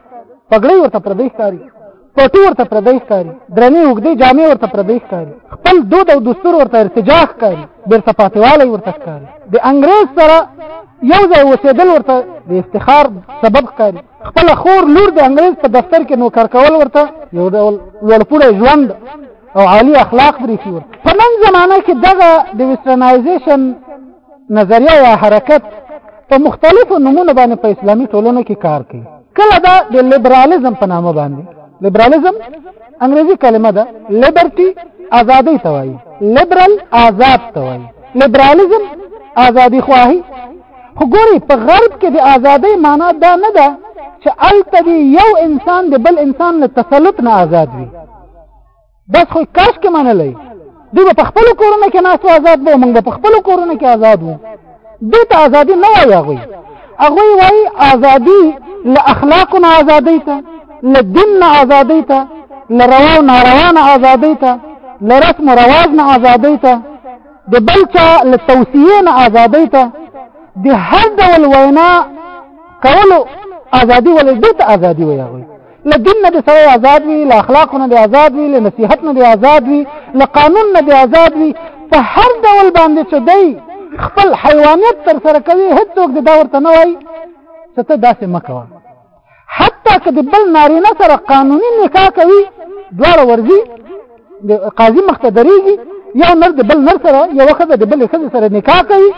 پګړۍ ورته پردی ښکاري پټو ورته پردی ښکاري درنې اوږدې جامې ورته پردی ښکاري خپل دود او دستور ورته ارتجاع ښکاري بیرته پاتېوالی ورته ښکاري د انګرېز سره یو ځای اوسېدل ورته د افتخار سبب ښکاري خپله خور لور د انګرېز په دفتر کې نوکر کول ورته یو ډول لوړپوړی ژوند او عالی اخلاق برېښي ورته په نن زمانه کې دغه د ویسټرنایزیشن نظریه یا حرکت په مختلفو نمونه باندې په اسلامي ټولنو کې کار کوي کله دا د لیبرالیزم په نامه باندې لیبرالیزم انګریزي کلمه ده لیبرټي ازادي ته وایي لیبرال آزاد ته وایي لیبرالیزم ازادي خواهي خو ګوري په غرب کې د ازادۍ معنا دا نه ده چې الته یو انسان د بل انسان له تسلط نه آزاد وي بس خو کاش کې منلې دوی په خپل کورونه کې ناس آزاد وو موږ په خپل کورونه کې آزاد وو دوی ته ازادي نه وایي هغوی هغوی وایي ازادي له اخلاقو نه ازادۍ ته له دین نه ازادۍ ته له روا او ناروا نه ازادۍ ته له رسم و رواج نه ازادۍ ته د بل چا له توصیې نه ازادۍ ته د هر ډول وینا کولو ازادي ولې دوی ته ازادي وایي هغوی له دین نه د سړی آزاد وي له اخلاقو نه د آزاد وي له نصیحت نه د آزاد وي له قانون نه د آزاد وي په هر ډول باندې چې دی خپل حیوانیت تر سره کوي هیڅوک د دا ورته نه وایي چې ته داسې مه کوه حتی که د بل نارینه سره قانوني نکاح کوي دواړه ورځي د قاضي مخته درېږي یو نر د بل نر سره یو وخت د بل ښځې سره نکاح کوي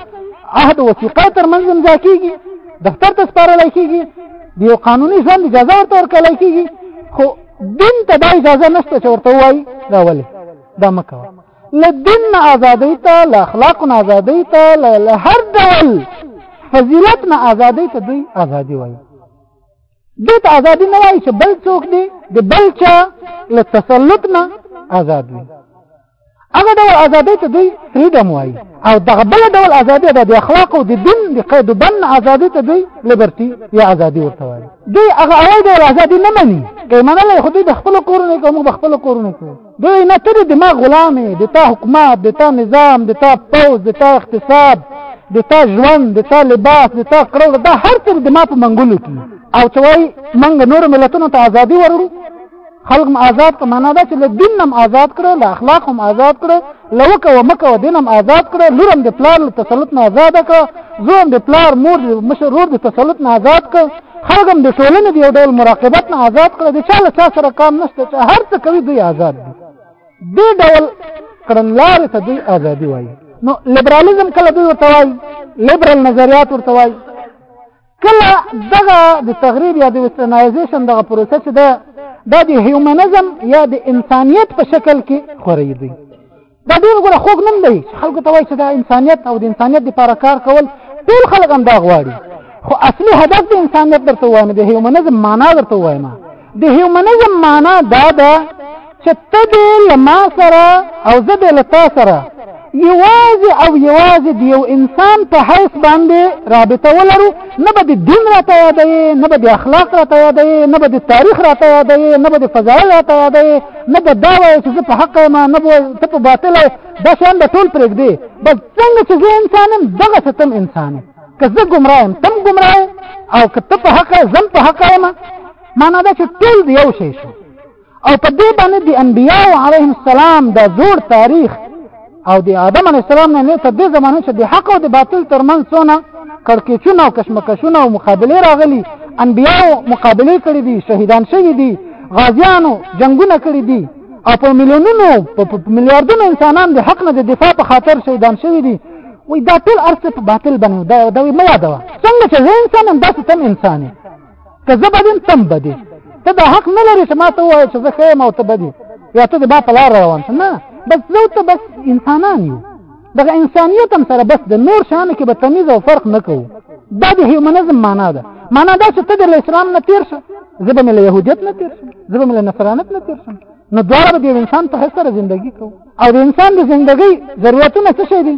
عهد وثیقه تر منځ امضا کیږي دفتر ته سپارل کیږي د یو قانوني ژوند اجازه ورته ورکول کیږي خو دین ته دا اجازه نشته چې ورته وایي دا ولې دا مکه له دین نه ازادۍ ته له اخلاق نه ازادۍ ته له هر ډول فضیلت نه ازادۍ ته دوی ازادي وایي دې ته ازادي نه وایي چې بل څوک دی د بل چا له تسلط نه آزاد وي هغه ډول ازادۍ ته دوی فریډم وایي او دغه بل ډول ازادي د اخلاق او د دین د قید بند ازادي ته دوی لیبرټي یا ازادي ورته وایي دوی هغه اول ډول ازادي نه مني که منله خو دوی د خپلو کورونو کوم د خپلو کورونو کوي دوی نه ته د ما غلام یې د تا حکومت د تا نظام د تا پوځ د تا اقتصاد د تا ژوند د تا لباس د تا کړل دا هر څه د ما په منګولو کې او چې وایي موږ نور ملتونو ته ازادي ورړو خلق هم آزاد که معنا دا چې له دین هم آزاد کړه له اخلاق هم آزاد کړه له وکه و مکه و دین هم آزاد کړه لور هم د پلار له تسلط نه آزاد کړه زوم د پلار مور د مشر رور د تسلط نه آزاد کړه خلک هم د ټولنې د یو ډول مراقبت نه آزاد کړه د چا له چا سره کام نشته چې هر څه کوي دوی آزاد دي دې ډول کړنلارې ته دوی ازادي وایي نو لیبرالیزم کله دوی ورته وایي لیبرال نظریات ورته وایي کله دغه د تغریر یا د وسترنایزیشن دغه پروسه چې ده دا د هیومنزم یا د انسانیت په شکل کې خورې دي دا ډېر ګوره خوږ نوم دی چې خلکو ته وایي چې دا انسانیت او د انسانیت لپاره کار کول ټول خلک هم دا غواړي خو اصلي هدف د انسانیت درته وایم د هیومنزم معنا درته وایم د هیومنزم معنا دا ده چې ته دې له ما سره او زه دې له تا سره یوازې او یوازې د یو انسان په حیث باندې رابطه ولرو نه به د دین راته یادوي نه به د اخلاق راته یادوي نه به د تاریخ راته یادوي نه به د فضایل راته یادوي نه به دا وایې چې زه په حق یم نه به ته په باطل یې دا شیان به ټول پرېږدې بس څنګه چې زه انسان یم دغسې ته هم انسان یم که زه ګمراه یم ته هم ګمراه یې او که ته په حق یې زه هم په حق یم معنا دا چې ټول د یو شی شو او په دې باندې د انبیاو علیهم السلام دا زوړ تاریخ او د آدم علی السلام نه نه تر دې زمانه چې د حق او د باطل ترمن څونه کړکېچونه او کشمکشونه او مقابله راغلي انبیاو مقابله کړې دي شهیدان شوي دي غازیانو جنگونه کړې دي او په میلیونونو په میلیارډونو انسانان د حق نه د دفاع په خاطر شهیدان شوي دي وای دا ټول ارث په باطل باندې دا دا مې یادوه څنګه چې انسان هم داسې تم انسان که زه بدیم تم بدی ته دا حق نه لري چې ما ته وایې چې زه ښه یم او ته بدی یا ته د با په لار روان شه نه بس زه ته بس انسانان یو دغه انسانیت هم سره بس د نور شان کې به تمیز او فرق نه کوو دا د هیومنزم معنا ده معنا دا چې ته د اسلام نه تیر شه زه به مې له يهودیت نه تیر شم زه به مې له نصرانیت نه تیر شم نو دواړه به د انسان په حسره زندگی کوو او د انسان د زندګۍ ضرورتونه څه شي دي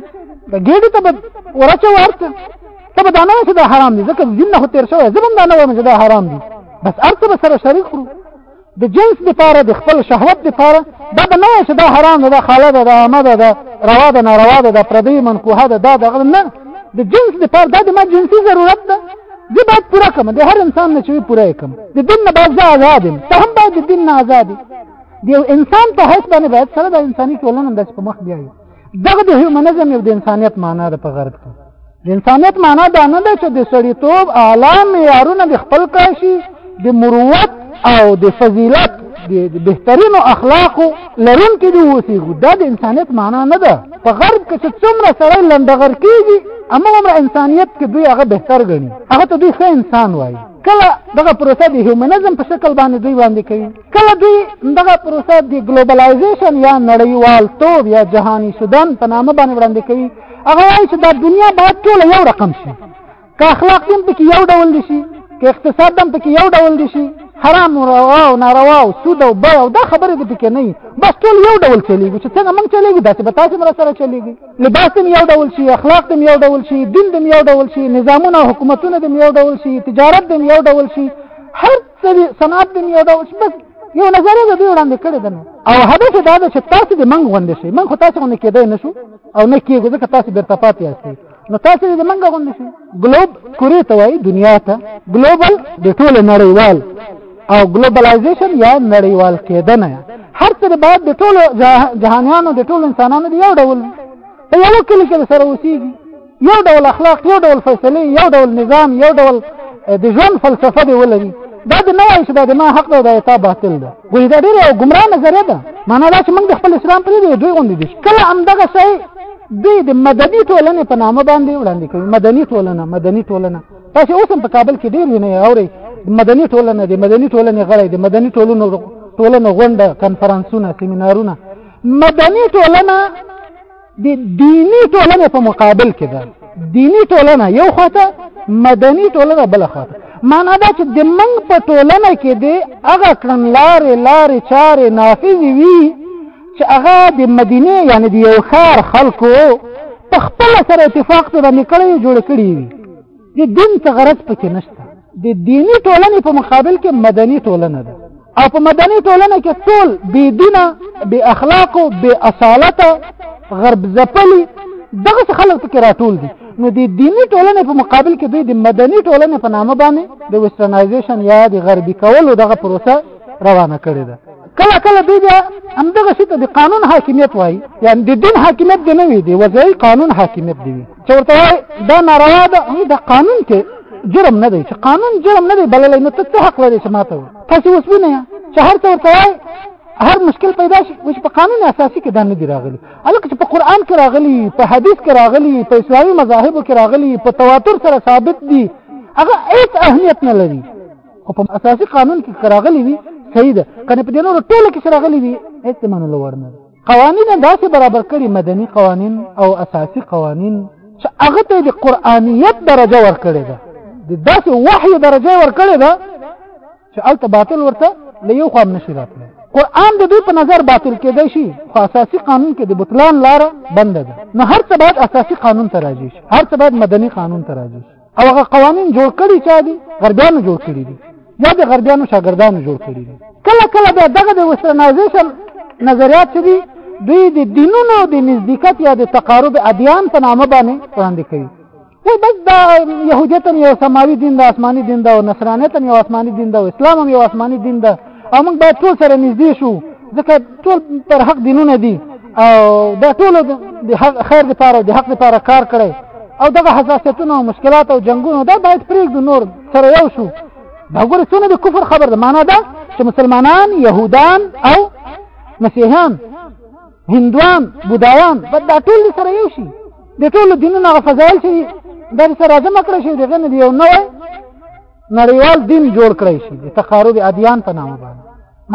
د ګېډې ته به ورچه ورته ته به دا نه چې دا حرام دي ځکه دین نه خو تېر شوی زه به هم دا نه وایم چې دا حرام دي بس هر څه به سره شریک کړو د جنس لپاره د خپل شهوت لپاره دا به نه وایي چې دا حرام ده دا خاله ده دا عامه ده دا روا ده ناروا ده دا پردۍ منکوحه ده دا دغه نه د جنس لپاره دا د ما جنسي ضرورت ده زه باید پوره کړم د هر انسان نه چې پوره یې کړم د دین نه باید زه ازاد یم ته هم باید د دین نه ازاد یې د یو انسان په حیث باندې باید سره د انساني ټولنې هم داسې په مخ بیایي دغه د هیومنزم یو د انسانیت معنا ده په غرب کې د انسانیت معنا دا نه ده چې د سړیتوب اعلی معیارونه د خپل کړی شي د مروت او د فضیلت د بهترینو اخلاقو لرونکي دي اوسېږو دا د انسانیت معنا نه ده په غرب کې چې څومره سړی لنډغر کېږي هماغومره انسانیت کې دوی هغه بهتر ګڼي هغه ته دوی ښه انسان وایي کله دغه پروسه د هیومنزم په شکل باندې دوی وړاندې کوي کله دوی دغه پروسه د ګلوبلایزیشن یا نړیوال توب یا جهانی شدن په نامه باندې وړاندې کوي هغه وایي چې دا دنیا باید ټول یو رقم شي که اخلاق هم پکې یو ډول دي شي که اقتصاد هم پکې یو ډول دي شي حرام او روا او ناروا او سود او بای او دا خبرې به پکې نه وي بس ټول یو ډول چلیږي چې څنګه موږ چلیږي داسې به تاسې مره سره چلیږي لباس هم یو ډول شي اخلاق هم یو ډول شي دین هم یو ډول شي نظامونه او حکومتونه هم یو ډول شي تجارت هم یو ډول شي هر دې صنعت دې یو دا اوس بس یو نظر دې دې وړاندې کړی دی او هدف دا دی چې تاسو دې منګ غوندې شي منګ خو تاسو غوندې کېدای نه شو او نه کېږو ځکه تاسو بیرته پاتې یاست نو تاسو دې منګ غوندې شي ګلوب کورې ته وایي دنیا ته ګلوبل د ټول نړیوال او ګلوبلایزیشن یا نړیوال کېدنه هر څه باید د ټول جهانیانو د ټول انسانانو دی یو ډول په یو کلی کې سره اوسېږي یو ډول اخلاق یو ډول فیصلې یو ډول نظام یو ډول د ژوند فلسفه دی ولري دا د نه وایي چې دا د ما حق دی دا تا باطل ده ګورې دا ډېره یو ګمراه نظریه ده معنا دا چې موږ د خپل اسلام پرېږدو دوی غوندې دي کله همدغه شی دوی د مدني ټولنې په نامه باندې وړاندې کوي مدني ټولنه مدني ټولنه تاسو اوس هم په کابل کې ډېر وینئ اورئ مدني ټولنه د مدني ټولنې غړی د مدني ټولنو ټولنو غونډه کنفرانسونه سیمینارونه مدني ټولنه د دینی ټولنې په مقابل کې ده دینی ټولنه یو خواته مدنی ټولنه بل خواته معنا دا چې د منګ په ټولنه کې د هغه کړنلارې لارې چارې نافذې وي چې هغه د مدینه یعنی د یو ښار خلکو په خپل سره اتفاق ته باندې کړی جوړ کړی وي د دین څه غرض پکې نشته د دینی ټولنې په مقابل کې مدني ټولنه ده او په مدني ټولنه کې ټول بې دینه بې اخلاقو بې اصالته غرب ځپلي دغه څه خلک پکې راټول دي نو د دینی ټولنې په مقابل کې دوی د مدني ټولنې په نامه باندې د وسترنایزیشن یا د غربي کولو دغه پروسه روانه کړې ده کله کله دوی بیا همدغه شي ته د قانون حاکمیت وایي یعنې د دین حاکمیت دی نه وي د وضعي قانون حاکمیت دی وي چې ورته وایي دا ناروا ده هغوی د قانون کې جرم نه دی چې قانون جرم نه دی بللی نو ته څه حق لرې چې ما ته وایي تاسې اوس وینئ چې هر څه ورته وایي هر مشکل پیدا شي چې په قانون اساسي کې دا نه دي راغلي هلکه چې په قرآن کې راغلي په حدیث کې راغلي په اسلامي مذاهبو کې راغلي په تواتر سره ثابت دي هغه هیڅ اهمیت نه لري خو په اساسي قانون کې راغلي وي صحیح ده کنه په دې نورو ټولو کې راغلي وي هیڅ منلو وړ نه قوانین داسې برابر کړي مدني قوانین او اساسي قوانین چې هغه ته د قرآنیت درجه ورکړې ده د داسې وحي درجه ورکړې ده چې الته باطل ورته له یو خوا نشي راتلی قرآن د دوی په نظر باطل کېدای شي خو اساسي قانون کې د بطلان لاره بنده ده نو هر څه باید اساسي قانون ته راځي هر څه باید مدني قانون ته راځي او هغه قوانين جوړ کړي چا دي غربيانو جوړ کړي دي یا د غربيانو شاګردانو جوړ کړي دي کله کله بیا دغه د وسترنایزیشن نظریات چې دي دوی د دینونو د نزدېکت یا د تقارب ادیان په نامه باندې وړاندې کوي و بس دا يهودیت هم یو سماوي دین دا آسماني دین دا او نصرانیت هم یو آسماني دین دا او اسلام هم یو آسماني دین دا او موږ باید ټول سره نږدې شو ځکه ټول پر حق دینونه دي او دا ټول د خیر لپاره د حق لپاره کار کړي او دغه حساسیتونه او مشکلات او جنگونه دا باید پرېږدو نور سره یو شو دا ګوره څونه د کفر خبر ده معنا ده چې مسلمانان يهودان او مسیحیان هندوان بودایان بد دا ټول سره یو شي د ټول دینونو فضایل شي دا سره راځم کړی شي دغه نه دی یو نوې نړیوال دین جوړ کړی شي د تقارب ادیان په نامه باندې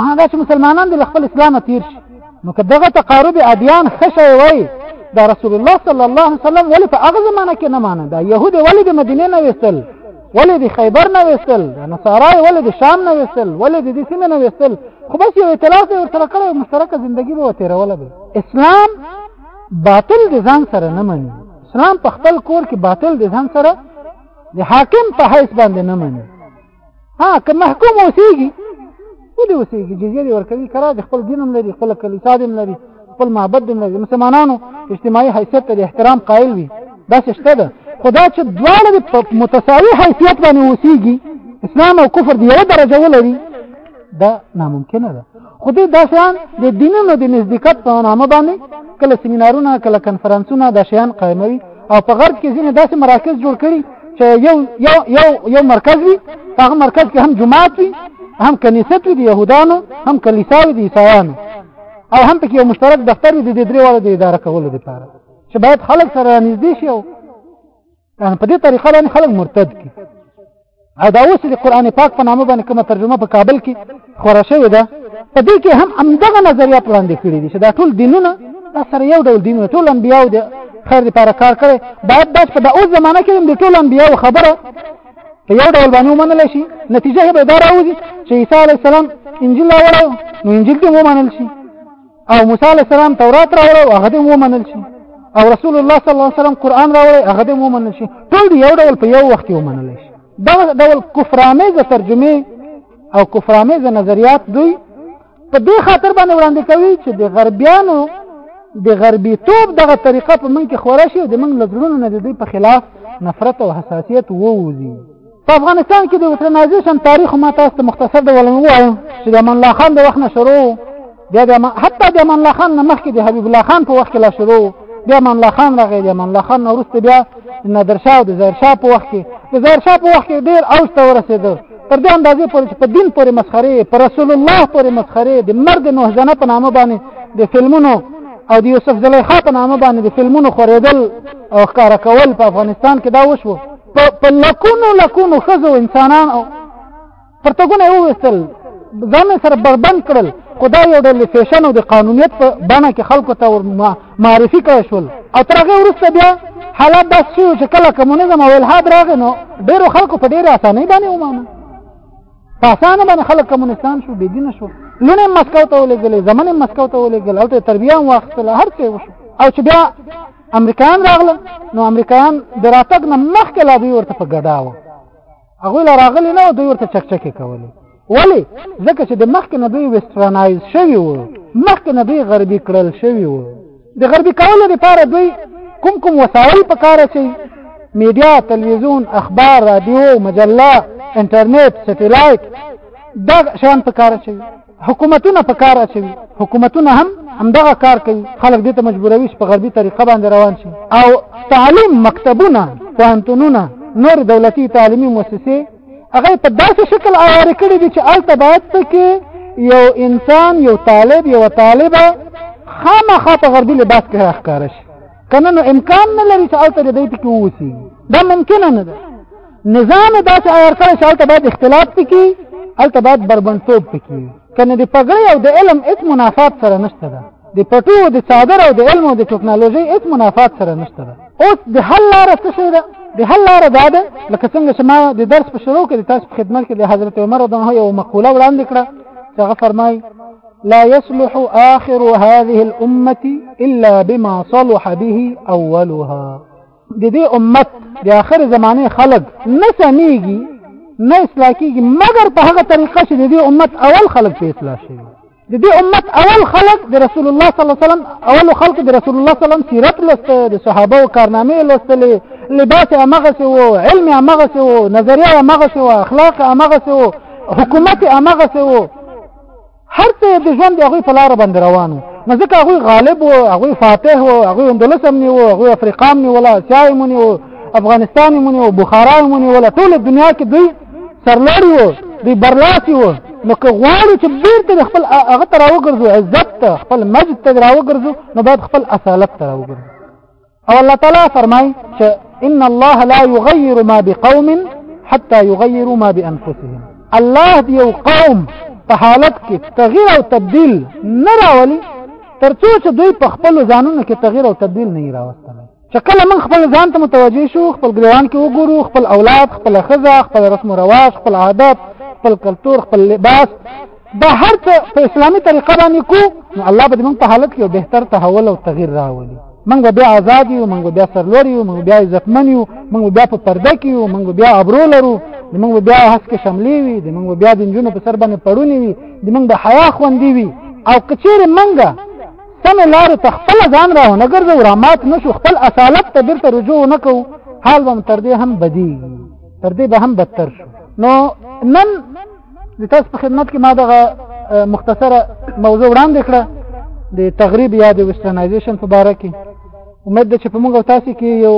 مهادا چې مسلمانان د خپل اسلام تیر شي نو که دغه تقارب ادیان خشه وي دا رسول الله صلی الله علیه وسلم ولې په هغه زمانه کې نه مانه دا يهود ولې د مدینه نه وستل ولې د خیبر نه وستل نصارای ولې د شام نه وستل ولې د دې سیمه نه وستل خو بس یو اعتراض یې ورته کړی مشترکه ژوندۍ به وتیروله به اسلام باطل د ځان سره نه مني اسلام په خپل کور کې باطل د ځان سره د حاکم په حیث باندې نه مني ها که محکوم اوسېږي ولې اوسېږي جزیه دې ورکوي که راځي خپل دین هم لري خپله کلیسا دې هم لري خپل معبد دې هم لري مسلمانانو اجتماعي حیثیت ته د احترام قایل وي داسې شته ده خو دا چې دواړه په متساوي حیثیت باندې اوسېږي اسلام او کفر د یوه درجه ولري دا ناممکنه ده خو دې دا شیان د دینونو د نزدېکت په نامه باندې کله سیمینارونه کله کنفرانسونه دا شیان قایموي او په غرب کې ځینې داسې مراکز جوړ کړي چې یو یو یو یو مرکز وي هغه مرکز کې هم جماعت وي هم کنیسه وي د یهودانو هم کلیسا وي د عیسایانو او هم پکې یو مشترک دفتر وي د دې درې واړو د اداره کولو لپاره چې باید خلک سره نږدې شي او باندې په دې طریقه باندې خلک مرتد کی او دا اوس د قران پاک په نامه باندې کومه ترجمه په کابل کې خورا شوې ده په دې کې هم همدغه نظریات وړاندې کړي دي چې دا ټول دینونه دا سره یو ډول دینونه ټول انبیاء د خیر لپاره کار کړي باید بس په اوس زمانه کې د ټول انبیاء خبره په یو ډول باندې ومنل شي نتیجه به دا راوځي چې عیسی علی السلام انجیل راوړو نو انجیل دې ومنل شي او موسی علی السلام تورات راوړ او هغه دې ومنل شي او رسول الله صلی الله علیه وسلم قران راوړ هغه دې ومنل شي ټول یو ډول په یو وخت ومنل شي دا ډول کفرامه ز ترجمه او کفرامه ز نظریات دوی په دې خاطر باندې وړاندې کوي چې د غربیانو د غربي توپ دغه طریقه په من کې خورا شي او د من لزړونو نه د دوی په خلاف نفرت او حساسیت ووزي په افغانستان کې د ویټرنایزیشن تاریخ ما تاسو ته مختصر ډول ووایم چې د امان الله خان د وخت نه شروع بیا د حتی د امان الله خان نه مخکې د حبیب الله خان په وخت کې لا شروع بیا امان الله خان راغی د امان الله خان نه وروسته بیا نادر شاه او د ظاهر شاه په وخت کې د ظاهر شاه په وخت کې ډېر اوج ته ورسېده تر دې اندازې پورې چې په دین پورې مسخرې په رسول الله پورې مسخرې د مرګ نهزنه په نامه باندې د فلمونو او د یوسف زلیخا په نامه باندې د فلمونو خورېدل او ښکاره کول په افغانستان کې دا وشو په لکونو لکونو ښځو انسانان او پرتګونه یې وویستل ځان سره بربند کړل خو دا یو ډول فیشن او د قانونیت په بڼه کې خلکو ته ور معرفي کړی شول او تر هغې وروسته بیا حالات داسې شوي چې کله کمونیزم او الحاد راغی نو ډېرو خلکو په ډېرې اسانۍ باندې ومانه په اسانه باندې خلک کمونستان شو بېدینه شو لوڼې مسکو ته ولېږلې زمنې مسکو ته ولېږل هلته یې تربیه هم واخیستله هر څه یې وشو او چې بیا امریکایان راغله نو امریکایان د راتګ نه مخکې لا دوی ورته په ګډا وو هغوی لا راغلي نه وو دوی ورته چکچکې کولې ولې ځکه چې د مخکې نه دوی ویسټرنایز شوي وو مخکې نه دوی غربي کړل شوي وو د غربي کولو لپاره دوی کوم کوم وسایل په کار اچوي میډیا تلویزیون اخبار رادیو مجله انټرنیټ سټیلایټ دا شیان په کار اچوي حکومتونه په کار اچوي حکومتونه هم همدغه کار کوي خلک دې ته مجبوروي چې په غربي طریقه باندې روان شي او تعلیم مکتبونه پوهنتونونه نور دولتي تعلیمي موسسې هغه په داسې شکل اواره کړي دي چې الته باید پکې یو انسان یو طالب یو طالبه خامخا په غربي لباس کې راښکاره شي کنه نو امکان نه لري چې الته دې پکې ووسي دا ممکنه نه ده نظام داسې عیار کړی چې هلته باید اختلاف پکې هلته باید بربنډتوب پکې کنه د پګړې او د علم هیڅ منافات سره نشته ده د پټو د څادر او د علم او د ټکنالوژي هیڅ منافات سره نشته ده اوس د حل لاره څه شي ده د حل لاره دا ده لکه څنګه چې ما د درس په شروع کې د تاسو په خدمت کې د حضرت عمر رضی الله یو مقوله وړاندې کړه چې هغه فرمایي لا يصلح آخر هذه الأمة إلا بما صلح به أولها د دې امت د آخر زمانه خلق نه سميږي نه اصلاح کیږي مګر په هغه طریقه چې د دې امت اول خلق په اصلاح شي د دې امت اول خلق د رسول الله صلی الله علیه وسلم اول خلق د رسول الله صلی الله علیه وسلم سیرت لسته د صحابه او کارنامې لستلې لباس امغه سو علم امغه سو نظریه امغه سو اخلاق امغه سو حکومت امغه سو هر څه د ژوند د هغوی په لاره باندې روان وو نو ځکه هغوی غالب وو هغوی فاتح وو هغوی اندلس هم نیو هغوی افریقا هم نیوله اسیا یې هم ونیو افغانستان یې ونیو بخارا یې ونیوله ټوله دنیا کې دوی سرلوړي وو دوی برلاسي وو نو که غواړو چې بېرته د خپل هغه ته راوګرځو عزت ته خپل مجد ته راوګرځو نو باید خپل اصالت ته راوګرځو او الله تعالی فرمای چې ان الله لا يغير ما بقوم حتى يغيروا ما بانفسهم الله دی یو قوم په حالت کې تغییر او تبديل نه راولي ترڅو چې دوی په خپل ځانونو کې تغییر او تبديل نه راوستل چې کله من خپل ځان ته متوجه شو خپل ګریوان کې وګورو خپل اولاد خپل خزه خپل رسم او رواج خپل عادت خپل کلچر خپل لباس دا هر څه په اسلامي طریقه باندې کو نو الله به موږ په حالت کې بهتر تحول او تغییر راولي موږ بیا آزاد یو موږ بیا سرلور یو موږ بیا عزتمن یو موږ بیا په پرده کې یو موږ بیا ابرو لرو موږ بیا هڅ کې شاملې وي د موږ بیا د جنونو په سر باندې پړونی وي د موږ د حیا خوندې وي او کچېره موږ سم لار ته خپل ځان را نه ګرځو را مات نشو خپل اصالت ته بیرته رجوع نه کو حال هم تر دې هم بدی تر دې به هم بدتر شو نو نن د تاسو په خدمت کې ما دغه مختصره موضوع وړاندې کړه د تغریب یا د ویسټرنایزیشن په باره کې امید ده چې په موږ او تاسو کې یو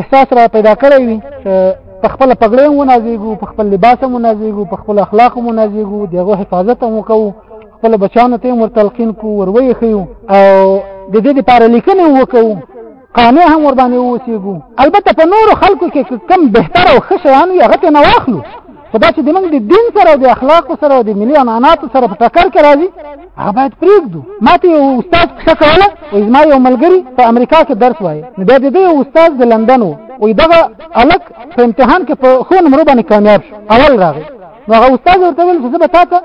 احساس را پیدا کړی وي چې په خپل پګړې مو نازيګو په خپل لباس مو نازيګو په خپل اخلاق مو نازيګو دغه حفاظت مو کوو خپل بچانو ته مر تلقین کو وروي خيو او د دې لپاره لیکنه وکړو قانع هم ور باندې اوسېږو البته په نورو خلکو کې کم بهتر او ښه شیان وي هغه نه واخلو خو دا چې د موږ د دین سره او د اخلاقو سره او د ملي عنعناتو سره په ټکر کې راځي هغه باید پرېږدو ما ته یو استاد کښه کوله او زما یو ملګري په امریکا کې درس وایي نو بیا د دې یو استاد د لندن و او دغه هلک په امتحان کې په ښو نمرو باندې کامیاب شو اول راغی نو هغه استاد ورته ویل چې زه به تا ته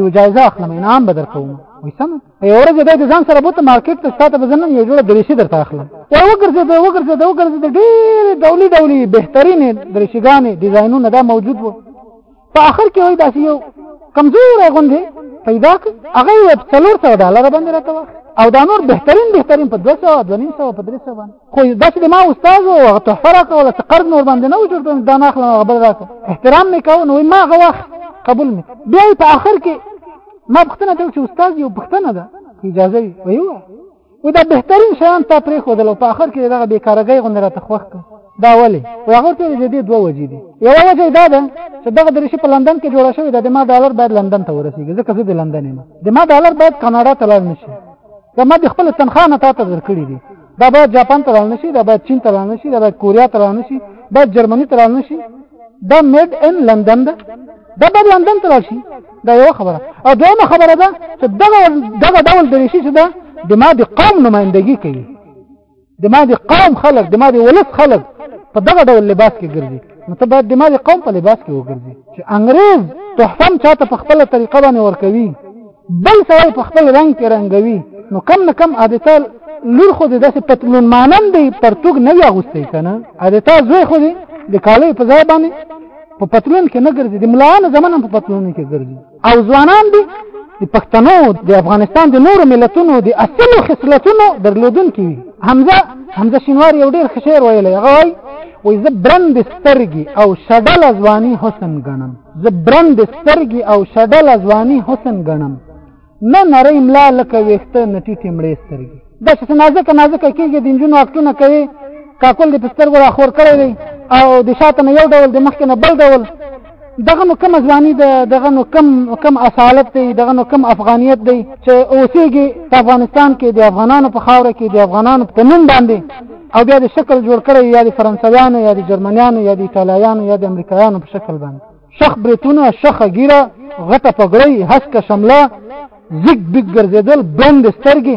یو جایزه اخلم انعام به درکوم وایي سمه یو ورځ به د ځان سره بوت مارکیټ ته ستاسو په ځنن یو جوړ درشي درته اخلم یو وګرځي دا وګرځي دا وګرځي د ډېر ډولي ډولي بهترینې درشيګانې ډیزاینونه دا موجود وو په اخر کې وای داسې یو کمزور غوندې پیدا ک هغه یو څلور سو ډالر باندې راته او دا نور بهترین بهترین په 200 او 200 په 300 باندې خو داسې د ما استاد او تحفه راکړه ولا قرض نور باندې نه وجود دا نه اخلم غبر راکړه احترام مې کاوه نو ما غواخ قبول مې بیا په اخر کې ما پوښتنه کوي چې استاد یو پوښتنه ده اجازه وي ویو و دا بهترین شیان تا پرې خو دلو په اخر کې دغه بیکارګۍ غونډه راته خوښ دا ولې هغه ته د دې دوه وجې دي یو وجه دا ده چې دغه درشي په لندن کې جوړه شوې ده د ما ډالر باید لندن ته ورسیږي ځکه زه د لندن یم د ما ډالر باید کاناډا ته لاړ نشي زما د خپل تنخواه نه تاته درکړي دي دا باید جاپان ته رانه شي دا باید چین ته رانه شي دا باید کوریا ته رانه شي باید جرمني ته رانه شي دا میډ ان لندن ده دا باید لندن ته راشي دا یو خبره او دویمه خبره ده چې دغه دغه ډول دریشي چې ده د ما د قوم نمائندګي کوي د ما د قوم خلک د ما د ولس خلک په دغه ډول لباس کې ګرځي نو ته باید د ما د قوم په لباس کې وګرځي چې انګريز تحفم چاته په خپل طریقه باندې ورکوي بل سړی په خپل رنګ کې رنګوي نو کم نه کم عادتا لور خو دې داسې پتلون مانن دی پرتوګ نه وي اغوستی که نه عادتا زوی خو دې د کالیو په ځای باندې په پتلون کې نه ګرځي د ملایانو زمانه په پتلون کې ګرځي او ځوانان دي د پښتنو د افغانستان د نورو ملتونو د اصلو خصلتونو درلودونکي وي حمزه حمزه شینوار یو ډېر ښه شعر ویلی هغه وایي وایي زه برند سترګې او شډله ځواني حسن ګڼم زه برند سترګې او شډله ځواني حسن ګڼم نه نری ملا لکه ویښته نه ټیټې مړې سترګې دا چې نازکه نازکه کېږي د نجونو اکټونه کوي کاکل دې په سترګو راخور کړی دی او د شاته نه یو ډول د مخکې نه بل ډول دغه نو کم ځواني ده دغه نو کم کم اصالت دی دغه نو کم افغانیت دی چې اوسېږي په افغانستان کې د افغانانو په خاوره کې د افغانانو په نوم باندې او بیا د شکل جوړ کړی یا د فرانسویانو یا د جرمنیانو یا د ایتالیانو یا د امریکایانو په شکل باندې شخ بریتونه شخه ګیره غټه پګړۍ هسکه شمله زیګ بیګ ګرځېدل بند سترګې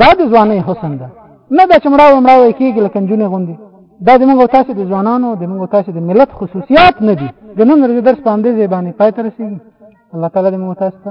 دا د ځوانۍ حسن ده نه دا چې مړاوی مړاوی کېږي لکه نجونې غوندې دا د موږ تاسو د ځوانانو د موږ تاسو د ملت خصوصیات نه دي د نن ورځې درس په همدې ځای باندې پای ته رسېږي الله تعالی دې موږ تاسو ته